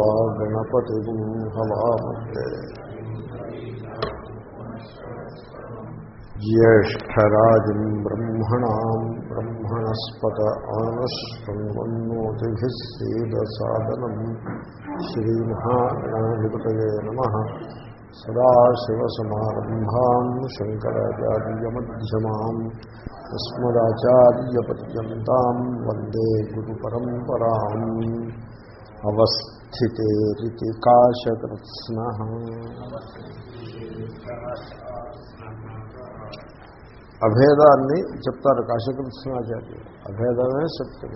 त्वा गणपतिगुं हवामहे ज्येष्ठराजम् ब्रह्मणाम् ब्रह्मणस्पत आनश्वन्वन्नोतिभिः सेदसादनम् श्रीमहागणाधिपतये नमः सदाशिवसमारम्भाम् शङ्कराचार्यमध्यमाम् अस्मदाचार्यपर्यन्ताम् वन्दे गुरुपरम्पराम् అవస్థితేరితి కాశకృత్న అభేదాన్ని చెప్తారు కాశకృత్స్నాచార్యులు అభేదమే సత్యం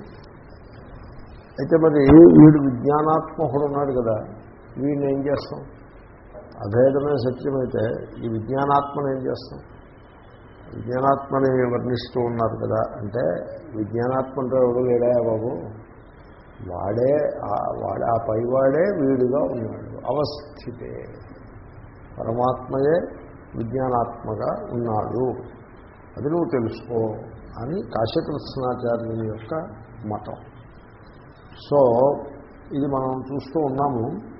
అయితే మరి వీడు విజ్ఞానాత్మకుడు ఉన్నాడు కదా వీడిని ఏం చేస్తాం? అభేదమే సత్యమైతే ఈ విజ్ఞానాత్మను ఏం చేస్తాం? విజ్ఞానాత్మని వర్ణిస్తూ ఉన్నారు కదా అంటే విజ్ఞానాత్మంటే ఎవరు లేడా బాబు? వాడే వాడే ఆ పైవాడే వీడుగా ఉన్నాడు. అవస్థితే. పరమాత్మయే విజ్ఞానాత్మగా ఉన్నాడు. అది నువ్వు తెలుసుకో అని కాశ్యకృష్ణాచార్యుని యొక్క మతం. సో ఇది మనం చూస్తూ ఉన్నాము.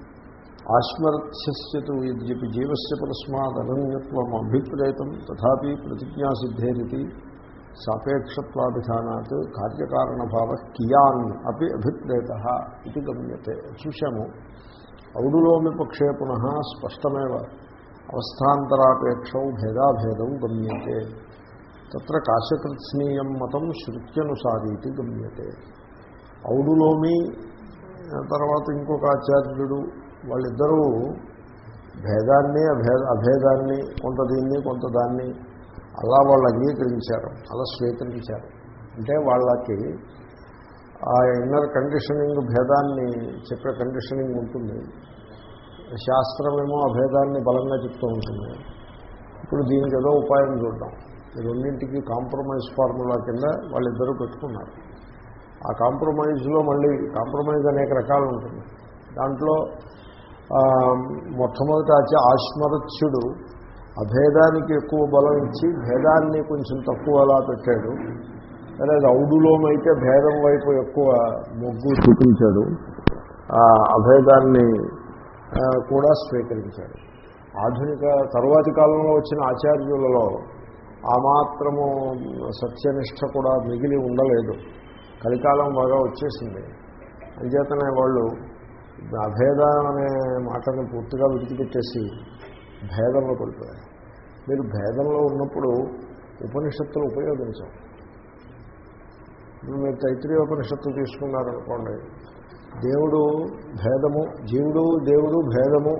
ఆశ్మరత్యస్యతు యద్యపి జీవస్య పరస్మాత్ అనన్యత్వం అభిప్రేతం తథాపి ప్రతిజ్ఞాసిద్ధేరితి సాపేక్షత్వాభిధానాత్ కార్యకారణభావ కియాన్ అపి అభిప్రేత ఇది గమ్యతే. చూశాము. ఔడులోమి పక్షే పునః స్పష్టమేవ అవస్థాంతరాపేక్ష భేదాభేదం గమ్యతే. తత్ర కాశకృత్స్నీయం మతం శృత్యనుసారీతి గమ్యతే. ఔడులోమి తర్వాత ఇంకొక ఆచార్యుడు వాళ్ళిద్దరూ భేదాన్ని అభేద అభేదాన్ని కొంత దీన్ని కొంత దాన్ని అలా వాళ్ళు అంగీకరించారు అలా స్వీకరించారు. అంటే వాళ్ళకి ఆ ఇన్నర్ కండిషనింగ్ భేదాన్ని చెప్పే కండిషనింగ్ ఉంటుంది. శాస్త్రమేమో ఆ భేదాన్ని బలంగా చెప్తూ ఉంటుంది. ఇప్పుడు దీనికి ఏదో ఉపాయం చూద్దాం. ఈ రెండింటికి కాంప్రమైజ్ ఫార్ములా కింద వాళ్ళిద్దరూ పెట్టుకున్నారు. ఆ కాంప్రమైజ్లో మళ్ళీ కాంప్రమైజ్ అనేక రకాలు ఉంటుంది. దాంట్లో మొట్టమొదట ఆచ ఆశ్మరత్యుడు అభేదానికి ఎక్కువ బలం ఇచ్చి భేదాన్ని కొంచెం తక్కువ అలా పెట్టాడు. లేదా ఔడులోమైతే భేదం వైపు ఎక్కువ మొగ్గు చూపించాడు. అభేదాన్ని కూడా స్వీకరించాడు. ఆధునిక తరువాతి కాలంలో వచ్చిన ఆచార్యులలో ఆ మాత్రము సత్యనిష్ట కూడా మిగిలి ఉండలేదు. కలికాలం బాగా వచ్చేసింది. అంచేతనే వాళ్ళు అభేదం అనే మాటను పూర్తిగా విడిచిపెట్టేసి భేదంలో పడిపోయారు మీరు భేదంలో ఉన్నప్పుడు ఉపనిషత్తులు ఉపయోగించాం ఇప్పుడు మీరు తైత్రీయ ఉపనిషత్తు తీసుకున్నారనుకోండి దేవుడు భేదము జీవుడు దేవుడు భేదము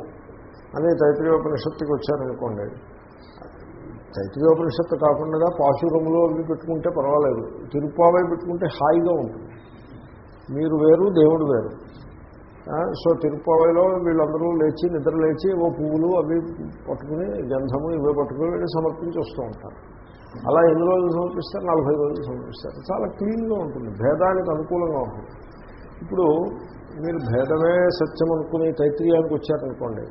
అని తైత్రీయోపనిషత్తుకి వచ్చారనుకోండి తైత్రీయోపనిషత్తు కాకుండా పాశురములు అవి పెట్టుకుంటే పర్వాలేదు. తిరుపావై పెట్టుకుంటే హాయిగా ఉంటుంది. మీరు వేరు దేవుడు వేరు. సో తిరుపతిలో వీళ్ళందరూ లేచి నిద్ర లేచి ఓ పువ్వులు అవి పట్టుకుని గంధము ఇవే పట్టుకుని వెళ్ళి సమర్పించి వస్తూ ఉంటారు. అలా ఎన్ని రోజులు సమర్పిస్తారు? నలభై రోజులు సమర్పిస్తారు. చాలా క్లీన్గా ఉంటుంది. భేదానికి అనుకూలంగా ఉంటుంది. ఇప్పుడు మీరు భేదమే సత్యం అనుకుని తైత్రీయానికి వచ్చారనుకోండి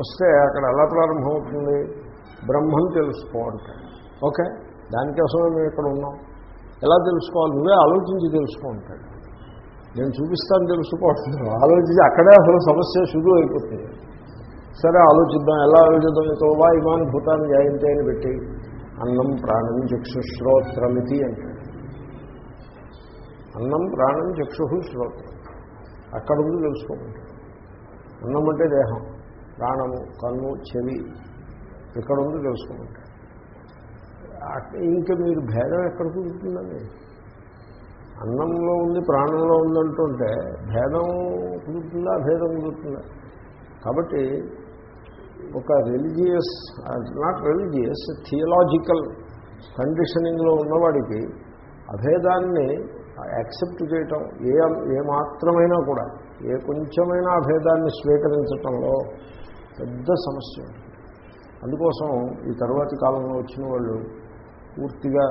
వస్తే అక్కడ ఎలా ప్రారంభమవుతుంది? బ్రహ్మం తెలుసుకో అంటాడు ఓకే దానికోసమే మేము ఇక్కడ ఉన్నాం? ఎలా తెలుసుకోవాలి? నువ్వే ఆలోచించి తెలుసుకో నేను చూపిస్తాను తెలుసుకోవట్లేదు. ఆలోచించి అక్కడే అసలు సమస్య శురు అయిపోతుంది. సరే ఆలోచిద్దాం ఎలా ఆలోచిద్దాం? ఇతో వా ఇమాన్ భూతాన్ని జాయింతే అని పెట్టి అన్నం ప్రాణం చక్షుశ్రోత్రమితి అంటాడు. అన్నం ప్రాణం చక్షు శ్రోత్రం. అక్కడ ఉంది తెలుసుకోమంటాడు. అన్నం అంటే దేహం ప్రాణము కన్ను చెవి ఇక్కడ ఉంది తెలుసుకోమంటాడు. ఇంకా మీరు భేదం ఎక్కడ కుదురుతుందండి అన్నంలో ఉంది ప్రాణంలో ఉందంటుంటే భేదం కుదురుతుందా భేదం కుదురుతుందా కాబట్టి ఒక రిలీజియస్ నాట్ రిలీజియస్ థియలాజికల్ కండిషనింగ్లో ఉన్నవాడికి అభేదాన్ని యాక్సెప్ట్ చేయటం ఏ ఏ మాత్రమైనా కూడా ఏ కొంచెమైనా అభేదాన్ని స్వీకరించటంలో పెద్ద సమస్య అందుకోసం ఈ తరువాతి కాలంలో వచ్చిన వాళ్ళు పూర్తిగా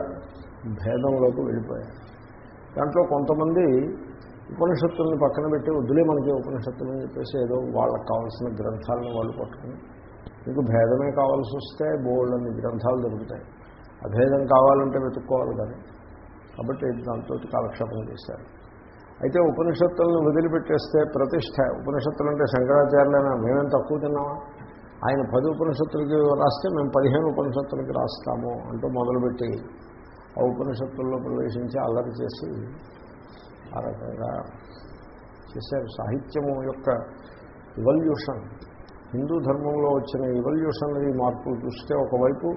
భేదంలోకి వెళ్ళిపోయారు. దాంట్లో కొంతమంది ఉపనిషత్తుల్ని పక్కన పెట్టి వద్దులే మనకి ఉపనిషత్తులు అని చెప్పేసి ఏదో వాళ్ళకి కావాల్సిన గ్రంథాలను వాళ్ళు పట్టుకుని మీకు భేదమే కావాల్సి వస్తే బోల్డ్ అన్ని గ్రంథాలు దొరుకుతాయి. అభేదం కావాలంటే వెతుక్కోవాలి కానీ. కాబట్టి దాంతో కాలక్షేపం చేశారు. అయితే ఉపనిషత్తులను వదిలిపెట్టేస్తే ప్రతిష్ట ఉపనిషత్తులు అంటే శంకరాచార్యులైనా మేమేం తక్కువ తిన్నామా? ఆయన పది ఉపనిషత్తులకి రాస్తే మేము పదిహేను ఉపనిషత్తులకి రాస్తాము అంటూ మొదలుపెట్టి ఆ ఉపనిషత్తుల్లో ప్రవేశించి అల్లరి చేసి ఆ రకంగా చేశారు. సాహిత్యము యొక్క ఇవల్యూషన్ హిందూ ధర్మంలో వచ్చిన ఇవల్యూషనరీ మార్పులు చూస్తే ఒకవైపు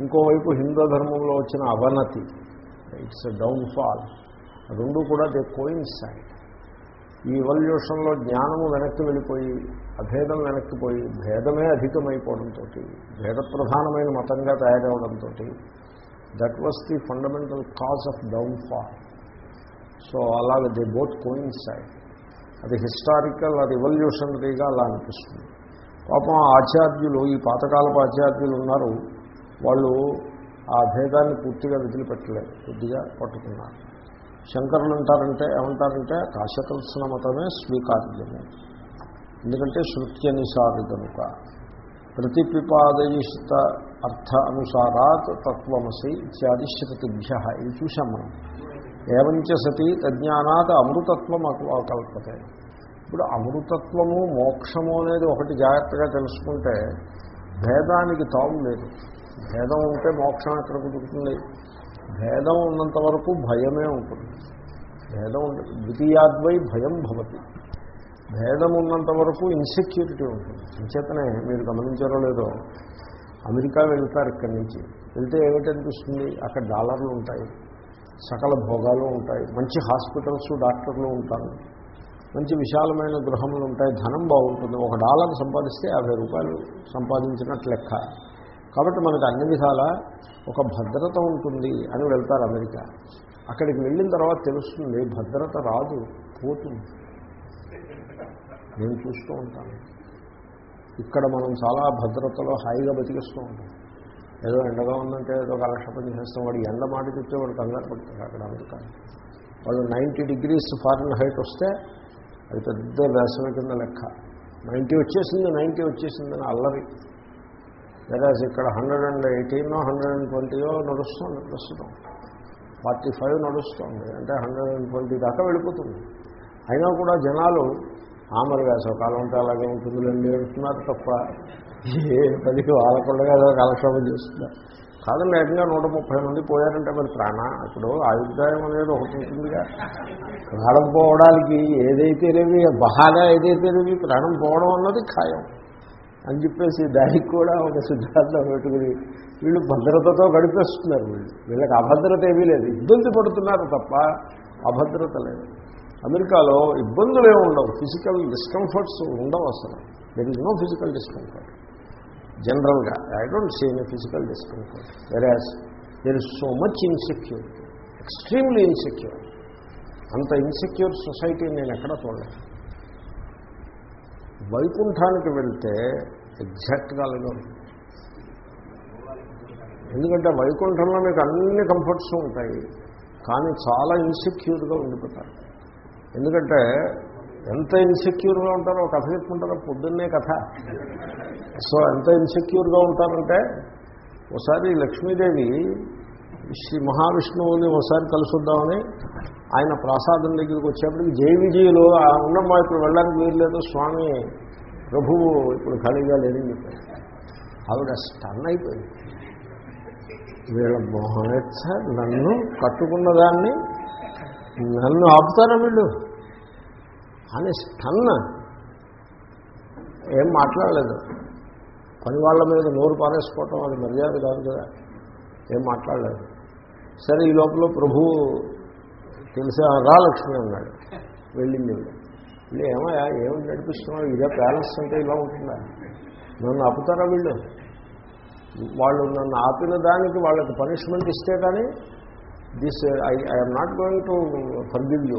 ఇంకోవైపు హిందూ ధర్మంలో వచ్చిన అవనతి ఇట్స్ డౌన్ఫాల్ రెండు కూడా దే కోయిన్సైడ్ ఈ ఇవల్యూషన్లో జ్ఞానము వెనక్కి వెళ్ళిపోయి అభేదం వెనక్కిపోయి భేదమే అధికమైపోవడంతో భేద ప్రధానమైన మతంగా తయారవడంతో that was the fundamental cause of downfall so అలాగే దే బోత్ కోయిన్సైడ్ అది హిస్టారికల్ అది రివల్యూషనరీగా అలా అనిపిస్తుంది. పాపం ఆచార్యులు ఈ పాతకాలపు ఆచార్యులు ఉన్నారు. వాళ్ళు ఆ భేదాన్ని పూర్తిగా వదిలిపెట్టలేదు. కొద్దిగా పట్టుకున్నారు. శంకరులు అంటారంటే ఏమంటారంటే కాశకృష్ణ మతమే స్వీకార్యము. ఎందుకంటే శృత్యనిసారి కనుక ప్రతిపిపాదయిష్ట అర్థ అనుసారాత్ తత్వమసి ఇత్యాది శృతిభ్య. ఇది చూసాం మనం. ఏవంచ సతి తజ్ఞానాత్ అమృతత్వం అకల్పతే. ఇప్పుడు అమృతత్వము మోక్షము అనేది ఒకటి జాగ్రత్తగా తెలుసుకుంటే భేదానికి తావు లేదు. భేదం ఉంటే మోక్షం ఎక్కడ కుదురుతుంది? భేదం ఉన్నంత వరకు భయమే ఉంటుంది. భేదం ద్వితీయాద్వై భయం భవతి. భేదం ఉన్నంత వరకు ఇన్సెక్యూరిటీ ఉంటుంది. అంచేతనే మీరు గమనించారో లేదో అమెరికా వెళ్తారు ఇక్కడి నుంచి. వెళ్తే ఏమిటనిపిస్తుంది? అక్కడ డాలర్లు ఉంటాయి సకల భోగాలు ఉంటాయి మంచి హాస్పిటల్స్ డాక్టర్లు ఉంటారు మంచి విశాలమైన గృహములు ఉంటాయి ధనం బాగుంటుంది. ఒక డాలర్ సంపాదిస్తే యాభై రూపాయలు సంపాదించినట్లు లెక్క. కాబట్టి మనకు అన్ని విధాల ఒక భద్రత ఉంటుంది అని వెళ్తారు అమెరికా. అక్కడికి వెళ్ళిన తర్వాత తెలుస్తుంది భద్రత రాదు పోతుంది. నేను చూస్తూ ఉంటాను. ఇక్కడ మనం చాలా భద్రతలో హాయిగా బతికిస్తూ ఉంటాం. ఏదో ఎండగా ఉందంటే ఏదో కలక్షపం చేస్తాం వాడు ఎండ మాట చెప్తే వాడు కంగారు పడతారు అక్కడ అమెరికా వాళ్ళు నైంటీ డిగ్రీస్ ఫారెన్ హైట్ వస్తే అది పెద్ద వేసవి కింద లెక్క. నైంటీ వచ్చేసింది నైంటీ వచ్చేసిందని అల్లరి. లేదా ఇక్కడ హండ్రెడ్ అండ్ ఎయిటీనో హండ్రెడ్ అండ్ ట్వంటీయో నడుస్తుంది ప్రస్తుతం. ఫార్టీ ఫైవ్ నడుస్తుంది అంటే హండ్రెడ్ అండ్ ట్వంటీ దాకా వెళ్ళిపోతుంది. అయినా కూడా జనాలు ఆమరి వేసవకాలం అంటే అలాగే ఉంటుందిలేండి అంటున్నారు తప్ప ఏ పదికి వాళ్ళకుండా ఏదో కాలక్షేపం చేస్తున్నారు. కాదు లేకుండా నూట ముప్పై మంది పోయారంటే మరి ప్రాణ. ఇప్పుడు ఆయుర్దాయం అనేది ఒకటి ఉంటుందిగా. ప్రాణం పోవడానికి ఏదైతే ఏదైతేనేవి బాగా ఏదైతే ఏదైతేనేవి ప్రాణం పోవడం అన్నది ఖాయం. అని చెప్పేసి దానికి కూడా ఒక సిద్ధాంతం పెట్టుకుని వీళ్ళు భద్రతతో గడిపేస్తున్నారు వీళ్ళు. వీళ్ళకి అభద్రత ఏమీ లేదు. ఇబ్బంది పడుతున్నారు తప్ప అభద్రత లేదు. అమెరికాలో ఇబ్బందులు ఏమి ఉండవు. ఫిజికల్ డిస్కంఫర్ట్స్ ఉండవు అసలు. There is no physical discomfort జనరల్గా I don't see any physical discomfort whereas there is so much insecure extremely insecure అంత ఇన్సెక్యూర్ సొసైటీ నేను ఎక్కడ చూడలేదు. వైకుంఠానికి వెళ్తే ఎగ్జాక్ట్గా అలాగే ఉంటుంది ఎందుకంటే వైకుంఠంలో మీకు అన్ని కంఫర్ట్స్ ఉంటాయి. కానీ చాలా ఇన్సెక్యూర్గా ఉండిపోతారు. ఎందుకంటే ఎంత ఇన్సెక్యూర్గా ఉంటారో కథ చెప్పుకుంటారో పొద్దున్నే కథ. సో ఎంత ఇన్సెక్యూర్గా ఉంటారంటే ఒకసారి లక్ష్మీదేవి శ్రీ మహావిష్ణువుని ఒకసారి కలుసుద్దామని ఆయన ప్రసాదం దగ్గరికి వచ్చేప్పటికి జై విజయులు ఉన్నమ్మా ఇప్పుడు వెళ్ళడానికి వీల్లేదు స్వామి ప్రభువు ఇప్పుడు ఖాళీగా లేదని చెప్పారు. ఆవిడ స్టన్ అయిపోయింది. వీళ్ళ మోహనెచ్చ నన్ను కట్టుకున్న దాన్ని నన్ను ఆపుతారా వీళ్ళు? అని స్టన్ ఏం మాట్లాడలేదు. పని వాళ్ళ మీద నోరు పారేసుకోవటం అది మర్యాద కాదు కదా. ఏం మాట్లాడలేదు. సరే ఈ లోపల ప్రభు తెలిసే రా లక్ష్మి అన్నాడు వెళ్ళింది వీళ్ళు ఏమయ్యా ఏమి నడిపిస్తున్నావు? ఇదే ప్యాలెస్ అంటే ఇలా ఉంటుందా? నన్ను ఆపుతారా వీళ్ళు? వాళ్ళు నన్ను ఆపిన దానికి వాళ్ళకి పనిష్మెంట్ ఇస్తే కానీ this I I'm not going to forgive you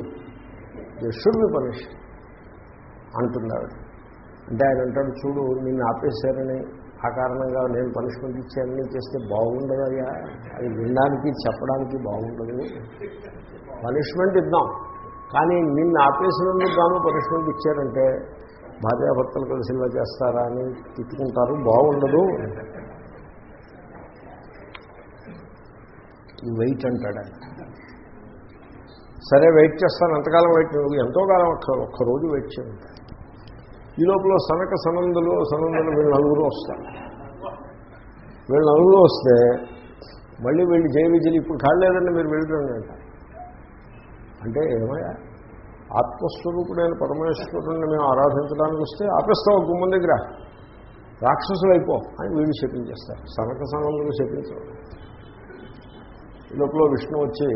this should be punish అంటున్నాడు. అంటే ఆయన అంటాడు చూడు నిన్ను ఆపేశారని ఆ కారణంగా నేను పనిష్మెంట్ ఇచ్చానని చేస్తే చేస్తే బాగుండదయ్యా అది వినడానికి చెప్పడానికి బాగుండదు. పనిష్మెంట్ ఇద్దాం కానీ నిన్ను ఆపేసినందుకు గాను పనిష్మెంట్ ఇచ్చారంటే భార్యాభర్తలు కలిసి ఇలా చేస్తారా అని తిట్టుకుంటారు బాగుండదు. వెయిట్ అంటాడు ఆయన. సరే వెయిట్ చేస్తాను. ఎంతకాలం వెయిట్ ఎంతో కాలం ఒక్క ఒక్కరోజు వెయిట్ చేయండి ఈ లోపల సనక సనందులు సనందులు వీళ్ళు నలుగురు వస్తారు. వీళ్ళు నలుగురు వస్తే మళ్ళీ వీళ్ళు జయ విజయలు ఇప్పుడు కాలేదండి మీరు వెళ్ళండి అంట. అంటే ఏమయ్యా? ఆత్మస్వరూపుడైన పరమేశ్వరుడిని మేము ఆరాధించడానికి వస్తే ఆపేస్తాం గుమ్మం దగ్గర? రాక్షసులు అయిపో అని వీళ్ళు శపించేస్తారు సనక సనందులు శపించరు ఈ లోపల విష్ణు వచ్చి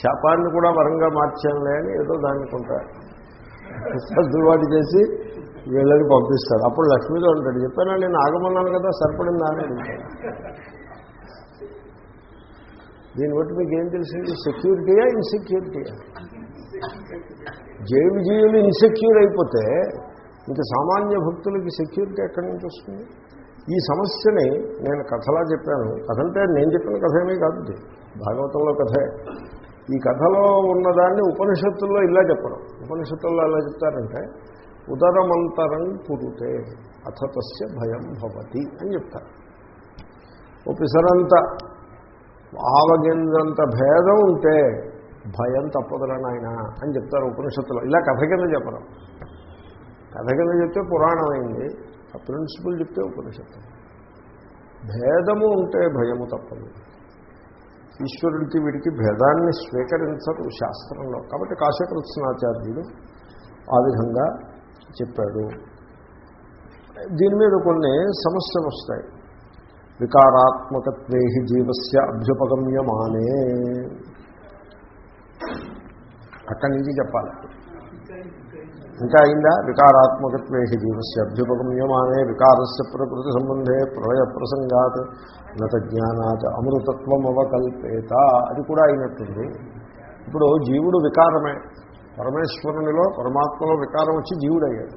శాపాన్ని కూడా వరంగా మార్చానులే అని ఏదో దాన్ని కొంత సర్దుబాటు చేసి వీళ్ళని పంపిస్తాడు అప్పుడు లక్ష్మీతో ఉంటాడు చెప్పాను నేను ఆగమన్నాను కదా సరిపడిందా అని దీన్ని బట్టి మీకు ఏం తెలిసింది? సెక్యూరిటీయా ఇన్సెక్యూరిటీయా? జయ విజయులు ఇన్సెక్యూర్ అయిపోతే ఇంకా సామాన్య భక్తులకి సెక్యూరిటీ ఎక్కడి నుంచి వస్తుంది? ఈ సమస్యని నేను కథలా చెప్పాను. కథంటే నేను చెప్పిన కథ ఏమీ కాదు భాగవతంలో కథే. ఈ కథలో ఉన్నదాన్ని ఉపనిషత్తుల్లో ఇలా చెప్పడం. ఉపనిషత్తుల్లో ఎలా చెప్తారంటే ఉదరమంతరం పురుతే అథ తస్య భయం భవతి అని చెప్తారు. ఓ పిసరంత ఆవగింజంత భేదం ఉంటే భయం తప్పదురా నాయన అని చెప్తారు ఉపనిషత్తులో. ఇలా కథ కింద చెప్పడం. కథ కింద చెప్తే పురాణం అయింది. ఆ ప్రిన్సిపల్ చెప్తే ఉపనిషత్తు. భేదము ఉంటే భయము తప్పదు. ఈశ్వరుడికి వీడికి భేదాన్ని స్వీకరించరు శాస్త్రంలో. కాబట్టి కాశ్యకృష్ణాచార్యుడు ఆ విధంగా చెప్పాడు. దీని మీద కొన్ని సమస్యలు వస్తాయి. వికారాత్మకత్వే జీవస్య అభ్యుపగమ్యమానే. అక్కడి నుంచి చెప్పాలి. ఇంకా అయిందా? వికారాత్మకత్వే జీవస్య అభ్యుపగమ్యమానే వికారస్య ప్రకృతి సంబంధే ప్రళయ ప్రసంగాత్ నత జ్ఞానాత్ అమృతత్వం అవకల్పేత అది కూడా అయినట్టుంది. ఇప్పుడు జీవుడు వికారమే. పరమేశ్వరునిలో పరమాత్మలో వికారం వచ్చి జీవుడయ్యాడు.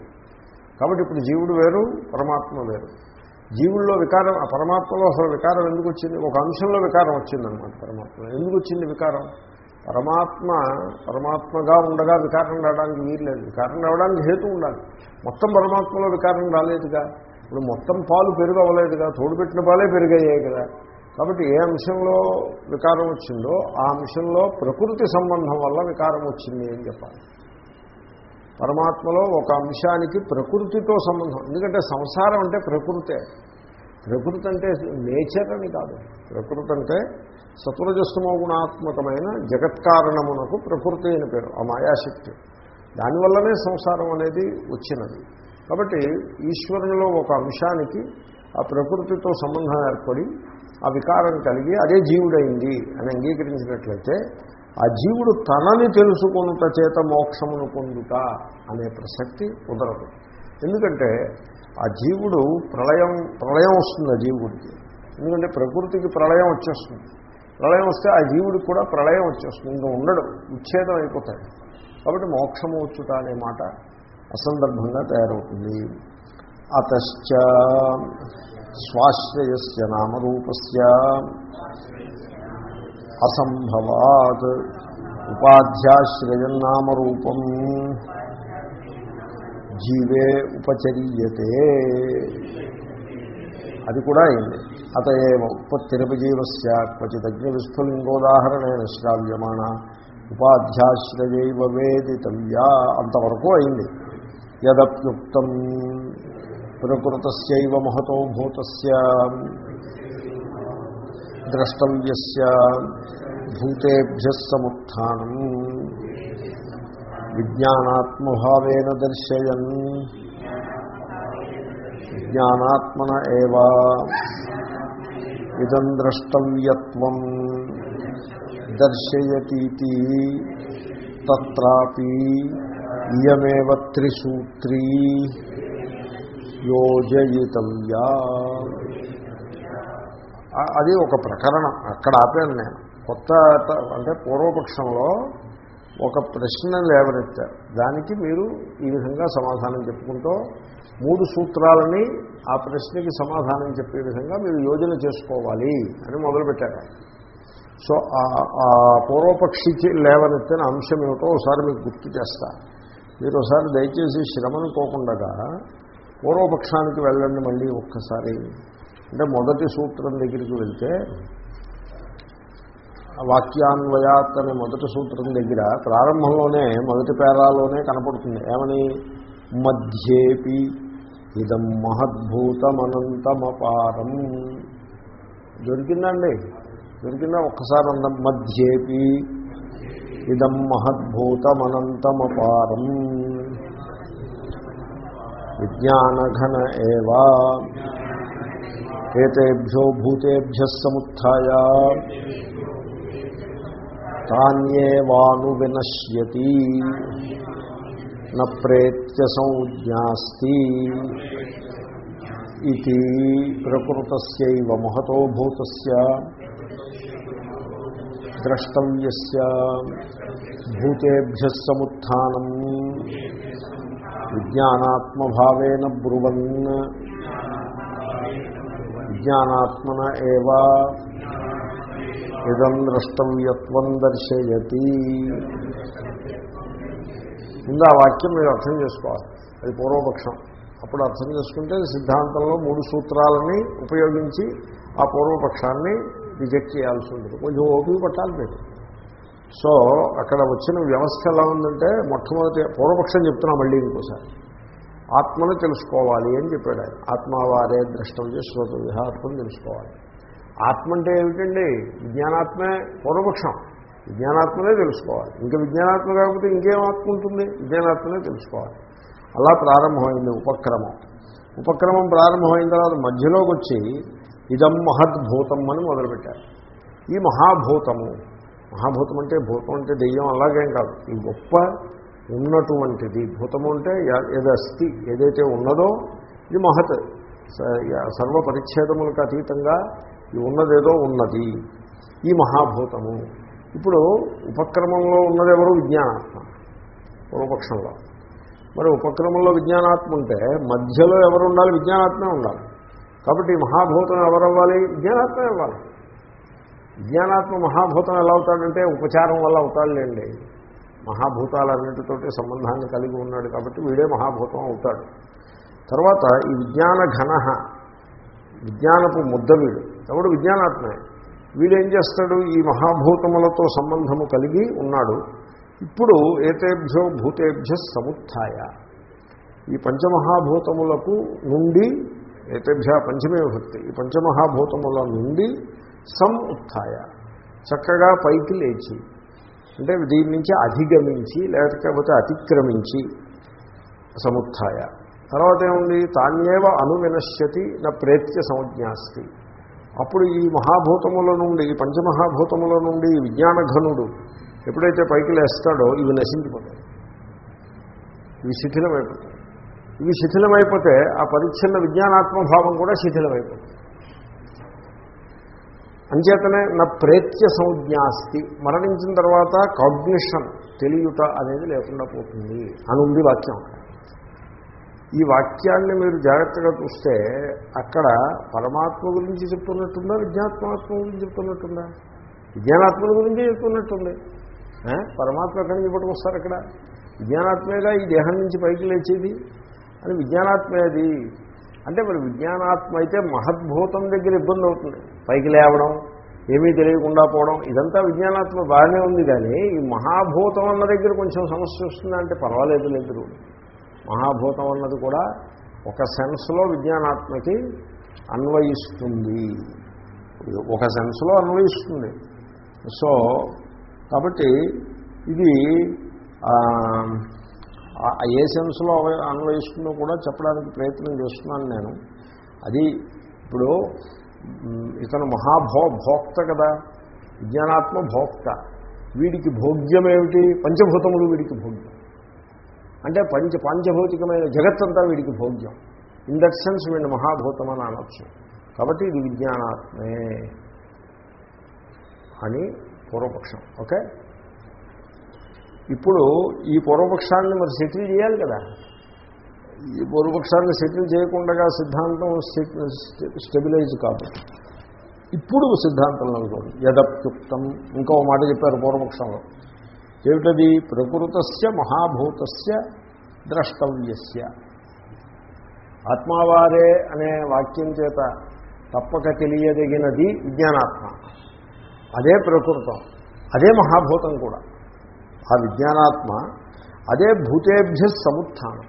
కాబట్టి ఇప్పుడు జీవుడు వేరు పరమాత్మ వేరు. జీవుల్లో వికారం పరమాత్మలో అసలు వికారం ఎందుకు వచ్చింది? ఒక అంశంలో వికారం వచ్చిందనమాట పరమాత్మ. ఎందుకు వచ్చింది వికారం? పరమాత్మ పరమాత్మగా ఉండగా వికారం రావడానికి వీల్లేదు. వికారం రావడానికి హేతు ఉండాలి. మొత్తం పరమాత్మలో వికారం రాలేదుగా. ఇప్పుడు మొత్తం పాలు పెరుగు అవ్వలేదుగా తోడుపెట్టిన పాలే పెరిగయ్యాయి కదా. కాబట్టి ఏ అంశంలో వికారం వచ్చిందో ఆ అంశంలో ప్రకృతి సంబంధం వల్ల వికారం వచ్చింది అని చెప్పాలి. పరమాత్మలో ఒక అంశానికి ప్రకృతితో సంబంధం. ఎందుకంటే సంసారం అంటే ప్రకృతే. ప్రకృతి అంటే నేచర్ అని కాదు. ప్రకృతి అంటే సత్వరజస్తమో గుణాత్మకమైన జగత్కారణమునకు ప్రకృతి అని పేరు ఆ మాయాశక్తి. దానివల్లనే సంసారం అనేది వచ్చినది. కాబట్టి ఈశ్వరునిలో ఒక అంశానికి ఆ ప్రకృతితో సంబంధం ఏర్పడి ఆ వికారం కలిగి అదే జీవుడైంది అని అంగీకరించినట్లయితే ఆ జీవుడు తనని తెలుసుకునుట చేత మోక్షమును పొందుట అనే ప్రసక్తి కుదరదు. ఎందుకంటే ఆ జీవుడు ప్రళయం ప్రళయం వస్తుంది ఆ జీవుడికి. ఎందుకంటే ప్రకృతికి ప్రళయం వచ్చేస్తుంది. ప్రళయం వస్తే ఆ జీవుడికి కూడా ప్రళయం వచ్చేస్తుంది. ఇంకా ఉండడు. ఉచ్ఛేదం అయిపోతాడు. కాబట్టి మోక్షము వచ్చుట అనే మాట అసందర్భంగా తయారవుతుంది. అతశ్చ స్వాశ్రయస్ నామరూపస్ అసంభవాత్ ఉపాధ్యాశ్రయన్నామరూపం జీవే ఉపచర్యతే. అది కూడా అయింది. అత అతఏవ ఉత్పత్తిరపజీవస్య క్వచిదగ్ని విస్ఫులింగోదాహరణేన శ్రావ్యమాణ ఉపాధ్యాశ్రయైవ వేదితవ్యా అంతవరకు అయింది. యదప్యుక్తం ప్రకృతస్యవ మహతో భూతస్య ద్రష్టవ్యస్య భూతేభ్య సముత్నం విజ్ఞానాత్మభావేన దర్శయన్ జ్ఞానాత్మన ఏవా ఇదం ద్రష్టవ్యత్వం దర్శయతీతి తత్రాపి ఇయమేవ త్రిసూత్రీ యోజయితవ్యా అది ఒక ప్రకరణం. అక్కడ ఆపాను నేను. కొత్త అంటే పూర్వపక్షంలో ఒక ప్రశ్న లేవనెత్తారు. దానికి మీరు ఈ విధంగా సమాధానం చెప్పుకుంటూ మూడు సూత్రాలని ఆ ప్రశ్నకి సమాధానం చెప్పే విధంగా మీరు యోజన చేసుకోవాలి అని మొదలుపెట్టారు. సో ఆ- ఆ పూర్వపక్షికి లేవనెత్తిన అంశం ఏమిటో ఒకసారి మీకు గుర్తు చేస్తా. మీరు ఒకసారి దయచేసి శ్రమను పోకుండా పూర్వపక్షానికి వెళ్ళండి మళ్ళీ ఒక్కసారి. అంటే మొదటి సూత్రం దగ్గరికి వెళ్తే వాక్యాన్వయాత్ అనే మొదటి సూత్రం దగ్గర ప్రారంభంలోనే మొదటి పేరాలోనే కనపడుతుంది. ఏమని? మధ్యేపి ఇదం మహద్భూతమనంతమపారం. దొరికిందండి. దొరికిందా? ఒక్కసారి అందం మధ్యేపి ఇదం మహద్భూతమనంతమపారం. విజ్ఞానఘన ఏవా ఏతేభ్యో భూతేభ్య సముత్య తాన్యేవాను వినశ్యతి. నేత్య సంజ్ఞాస్తి ఇది ప్రకృతస్యైవ మహతో భూతస్య ద్రష్టవ్యస్య భూతేభ్య సముత్నం విజ్ఞానాత్మభావేన బ్రువన్. విజ్ఞానాత్మన ఏవా ఇదం ద్రష్టవ్యత్వం దర్శయతి. ముందు ఆ వాక్యం మీరు అర్థం చేసుకోవాలి. అది పూర్వపక్షం. అప్పుడు అర్థం చేసుకుంటే సిద్ధాంతంలో మూడు సూత్రాలని ఉపయోగించి ఆ పూర్వపక్షాన్ని రిజెక్ట్ చేయాల్సి ఉంటుంది. కొంచెం ఓపిక పట్టాలి మీరు. సో అక్కడ వచ్చిన వ్యవస్థ ఎలా ఉందంటే మొట్టమొదటి పూర్వపక్షం చెప్తున్నా మళ్ళీ ఇంకోసారి. ఆత్మను తెలుసుకోవాలి అని చెప్పాడు ఆయన. ఆత్మవారే ద్రష్టవ్య శ్రోతవ్య ఆత్మను తెలుసుకోవాలి. ఆత్మ అంటే ఏమిటండి? విజ్ఞానాత్మే పూర్వపక్షం. విజ్ఞానాత్మనే తెలుసుకోవాలి. ఇంకా విజ్ఞానాత్మ కాకపోతే ఇంకేం ఆత్మ ఉంటుంది? విజ్ఞానాత్మనే తెలుసుకోవాలి. అలా ప్రారంభమైంది ఉపక్రమం. ఉపక్రమం ప్రారంభమైన తర్వాత మధ్యలోకి వచ్చి ఇదం మహద్భూతం అని మొదలుపెట్టారు. ఈ మహాభూతము మహాభూతం అంటే భూతం అంటే దెయ్యం అలాగేం కాదు. ఈ గొప్ప ఉన్నటువంటిది భూతము అంటే ఏదస్తి ఏదైతే ఉన్నదో ఇది మహత్. సర్వ పరిచ్ఛేదములకు అతీతంగా ఈ ఉన్నదేదో ఉన్నది. ఈ మహాభూతము. ఇప్పుడు ఉపక్రమంలో ఉన్నదెవరు? విజ్ఞానాత్మ. పూర్వపక్షంలో. మరి ఉపక్రమంలో విజ్ఞానాత్మ ఉంటే మధ్యలో ఎవరు ఉండాలి విజ్ఞానాత్మే ఉండాలి. కాబట్టి ఈ మహాభూతం ఎవరవ్వాలి? విజ్ఞానాత్మే అవ్వాలి. విజ్ఞానాత్మ మహాభూతం ఎలా అవుతాడంటే ఉపచారం వల్ల అవుతాడులేండి. మహాభూతాలన్నిటితోటి సంబంధాన్ని కలిగి ఉన్నాడు కాబట్టి వీడే మహాభూతం అవుతాడు. తర్వాత ఈ విజ్ఞాన ఘన విజ్ఞానపు ముద్ద వీడు. ఎవడు విజ్ఞానాత్మే. వీడేం చేస్తాడు? ఈ మహాభూతములతో సంబంధము కలిగి ఉన్నాడు. ఇప్పుడు ఏతేభ్యో భూతేభ్య సముత్య ఈ పంచమహాభూతములకు నుండి ఏతేభ్య పంచమే భక్తి ఈ పంచమహాభూతముల నుండి సం ఉత్య చక్కగా పైకి లేచి అంటే దీని నుంచి అధిగమించి లేకపోతే అతిక్రమించి సముత్య తర్వాత ఏముంది? తాన్నేవ అనువినశ్యతి నా ప్రేత్య సంజ్ఞాస్తి అప్పుడు ఈ మహాభూతముల నుండి ఈ పంచమహాభూతముల నుండి ఈ విజ్ఞానఘనుడు ఎప్పుడైతే పైకి లేస్తాడో ఇవి నశించిపోతాయి. ఇవి శిథిలమైపోతాయి. ఇవి శిథిలమైపోతే ఆ పరిచ్ఛిన్న విజ్ఞానాత్మభావం కూడా శిథిలమైపోతుంది. అంచేతనే నా ప్రేత్య సంజ్ఞాస్తి మరణించిన తర్వాత కాగ్నిషన్ తెలియట అనేది లేకుండా పోతుంది అని ఉంది వాక్యం ఈ వాక్యాన్ని మీరు జాగ్రత్తగా చూస్తే అక్కడ పరమాత్మ గురించి చెప్తున్నట్టుందా విజ్ఞాత్మాత్మ గురించి చెప్తున్నట్టుందా? విజ్ఞానాత్మల గురించి చెప్తున్నట్టుంది. పరమాత్మ ఎక్కడి నుంచి పట్టుకొస్తారు అక్కడ? విజ్ఞానాత్మేగా ఈ దేహం నుంచి పైకి లేచేది? అని విజ్ఞానాత్మేది. అంటే మరి విజ్ఞానాత్మ అయితే మహద్భూతం దగ్గర ఇబ్బంది అవుతుంది. పైకి లేవడం ఏమీ తెలియకుండా పోవడం ఇదంతా విజ్ఞానాత్మ బాగానే ఉంది కానీ ఈ మహాభూతం అన్న దగ్గర కొంచెం సమస్య వస్తుందంటే పర్వాలేదు లేదు. మహాభూతం అన్నది కూడా ఒక సెన్స్లో విజ్ఞానాత్మకి అన్వయిస్తుంది. ఒక సెన్స్లో అన్వయిస్తుంది. సో కాబట్టి ఇది ఏ సెన్స్లో అన్వయిస్తుందో కూడా చెప్పడానికి ప్రయత్నం చేస్తున్నాను నేను. అది ఇప్పుడు ఇతను మహాభో భోక్త కదా. విజ్ఞానాత్మ భోక్త. వీడికి భోగ్యం ఏమిటి పంచభూతములు వీడికి భోగ్యం. అంటే పంచ పాంచభౌతికమైన జగత్తంతా వీడికి భోగ్యం. ఇన్ దట్ సెన్స్ వీడిని మహాభూతం అని అనొచ్చు. కాబట్టి ఇది విజ్ఞానాత్మే అని పూర్వపక్షం. ఓకే? ఇప్పుడు ఈ పూర్వపక్షాన్ని మరి సెటిల్ చేయాలి కదా. ఈ పూర్వపక్షాన్ని సెటిల్ చేయకుండా సిద్ధాంతం స్టెబిలైజ్ కాదు. ఇప్పుడు సిద్ధాంతంలో చూడండి యదప్యుక్తం. ఇంకో మాట చెప్పారు పూర్వపక్షంలో. ఏమిటది? ప్రకృతస్య మహాభూతస్య ద్రష్టవ్యస్య. ఆత్మావారే అనే వాక్యం చేత తప్పక తెలియదగినది విజ్ఞానాత్మ. అదే ప్రకృతం. అదే మహాభూతం కూడా. ఆ విజ్ఞానాత్మ అదే భూతేభ్య సముత్థానం.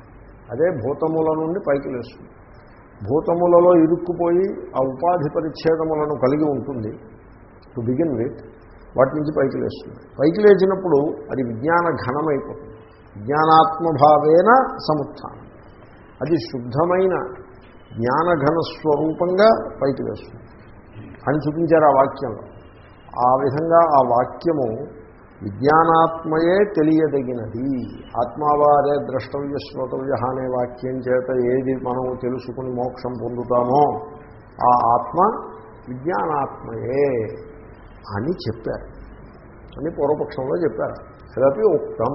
అదే భూతముల నుండి పైకి లేస్తుంది. భూతములలో ఇరుక్కుపోయి ఆ ఉపాధి పరిచ్ఛేదములను కలిగి ఉంటుంది. టు బిగిన్ విత్ వాటి నుంచి పైకి లేస్తుంది. పైకి లేచినప్పుడు అది విజ్ఞాన ఘనమైపోతుంది. జ్ఞానాత్మభావేన సముత్థానం. అది శుద్ధమైన జ్ఞానఘన స్వరూపంగా పైకి వేస్తుంది అని చూపించారు ఆ వాక్యంలో. ఆ విధంగా ఆ వాక్యము విజ్ఞానాత్మయే తెలియదగినది. ఆత్మావారే ద్రష్టవ్య శ్రోతవ్య అనే వాక్యం చేత ఏది మనం తెలుసుకుని మోక్షం పొందుతామో ఆ ఆత్మ విజ్ఞానాత్మయే. అని చెప్పారు. అని పూర్వపక్షంలో చెప్పారు. తదపి ఉక్తం.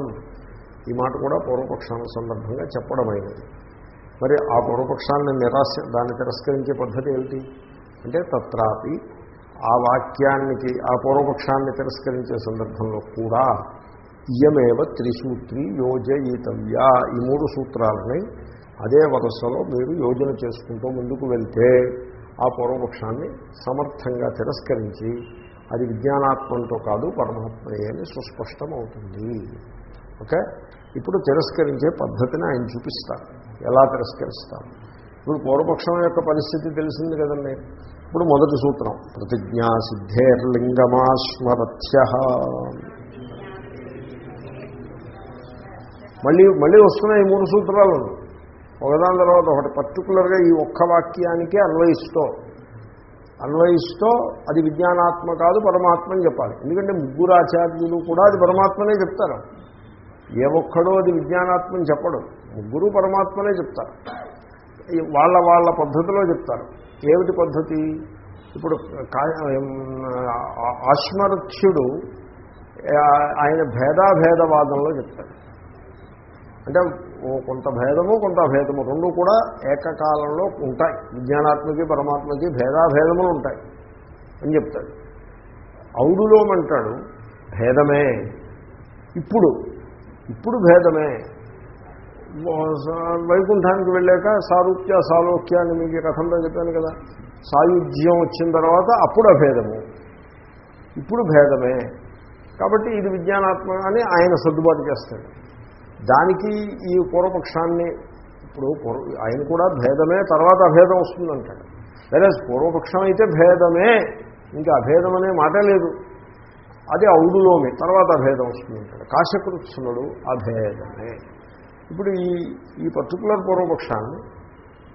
ఈ మాట కూడా పూర్వపక్షాల సందర్భంగా చెప్పడమైనది. మరి ఆ పూర్వపక్షాన్ని నిరాశ దాన్ని తిరస్కరించే పద్ధతి ఏమిటి? అంటే తత్రాపి ఆ వాక్యానికి ఆ పూర్వపక్షాన్ని తిరస్కరించే సందర్భంలో కూడా ఇయమేవ త్రిసూత్రి యోజయితవ్య ఈ మూడు సూత్రాలని అదే వరుసలో మీరు యోజన చేసుకుంటూ ముందుకు వెళ్తే ఆ పూర్వపక్షాన్ని సమర్థంగా తిరస్కరించి అది విజ్ఞానాత్మంతో కాదు పరమాత్మయే అని సుస్పష్టమవుతుంది. ఓకే? ఇప్పుడు తిరస్కరించే పద్ధతిని ఆయన చూపిస్తారు. ఎలా తిరస్కరిస్తారు? ఇప్పుడు పూర్వపక్షం యొక్క పరిస్థితి తెలిసింది కదండి. ఇప్పుడు మొదటి సూత్రం ప్రతిజ్ఞా సిద్ధేర్లింగమాస్మరథ్య మళ్ళీ మళ్ళీ వస్తున్నాయి ఈ మూడు సూత్రాలను ఒకదాని తర్వాత ఒకటి. పర్టికులర్గా ఈ ఒక్క వాక్యానికే అన్వయిస్తూ అన్వయిస్తూ అది విజ్ఞానాత్మ కాదు పరమాత్మ అని చెప్పాలి. ఎందుకంటే ముగ్గురు ఆచార్యులు కూడా అది పరమాత్మనే చెప్తారు. ఏ ఒక్కడో అది విజ్ఞానాత్మని చెప్పడు. ముగ్గురు పరమాత్మనే చెప్తారు. వాళ్ళ వాళ్ళ పద్ధతిలో చెప్తారు. ఏమిటి పద్ధతి? ఇప్పుడు ఆశ్మరథ్యుడు ఆయన భేదాభేదవాదంలో చెప్తాడు. అంటే కొంత భేదము కొంత భేదము రెండు కూడా ఏకకాలంలో ఉంటాయి. విజ్ఞానాత్మకి పరమాత్మకి భేదాభేదములు ఉంటాయి అని చెప్తాడు. ఔడులోమంటాడు భేదమే. ఇప్పుడు ఇప్పుడు భేదమే. వైకుంఠానికి వెళ్ళాక సారూప్య సాలోక్య అని మీకు కథంలో చెప్పాను కదా. సాయుధ్యం వచ్చిన తర్వాత అప్పుడు అభేదము. ఇప్పుడు భేదమే. కాబట్టి ఇది విజ్ఞానాత్మ అని ఆయన సర్దుబాటు చేస్తాడు. దానికి ఈ పూర్వపక్షాన్ని ఇప్పుడు ఆయన కూడా భేదమే తర్వాత అభేదం వస్తుందంటాడు. లేదా పూర్వపక్షం అయితే భేదమే ఇంకా అభేదం అనే మాట లేదు. అది ఔడులోమి తర్వాత అభేదం వస్తుందంటాడు. కాశకృత్సునుడు అభేదమే. ఇప్పుడు ఈ ఈ పర్టికులర్ పూర్వపక్షాన్ని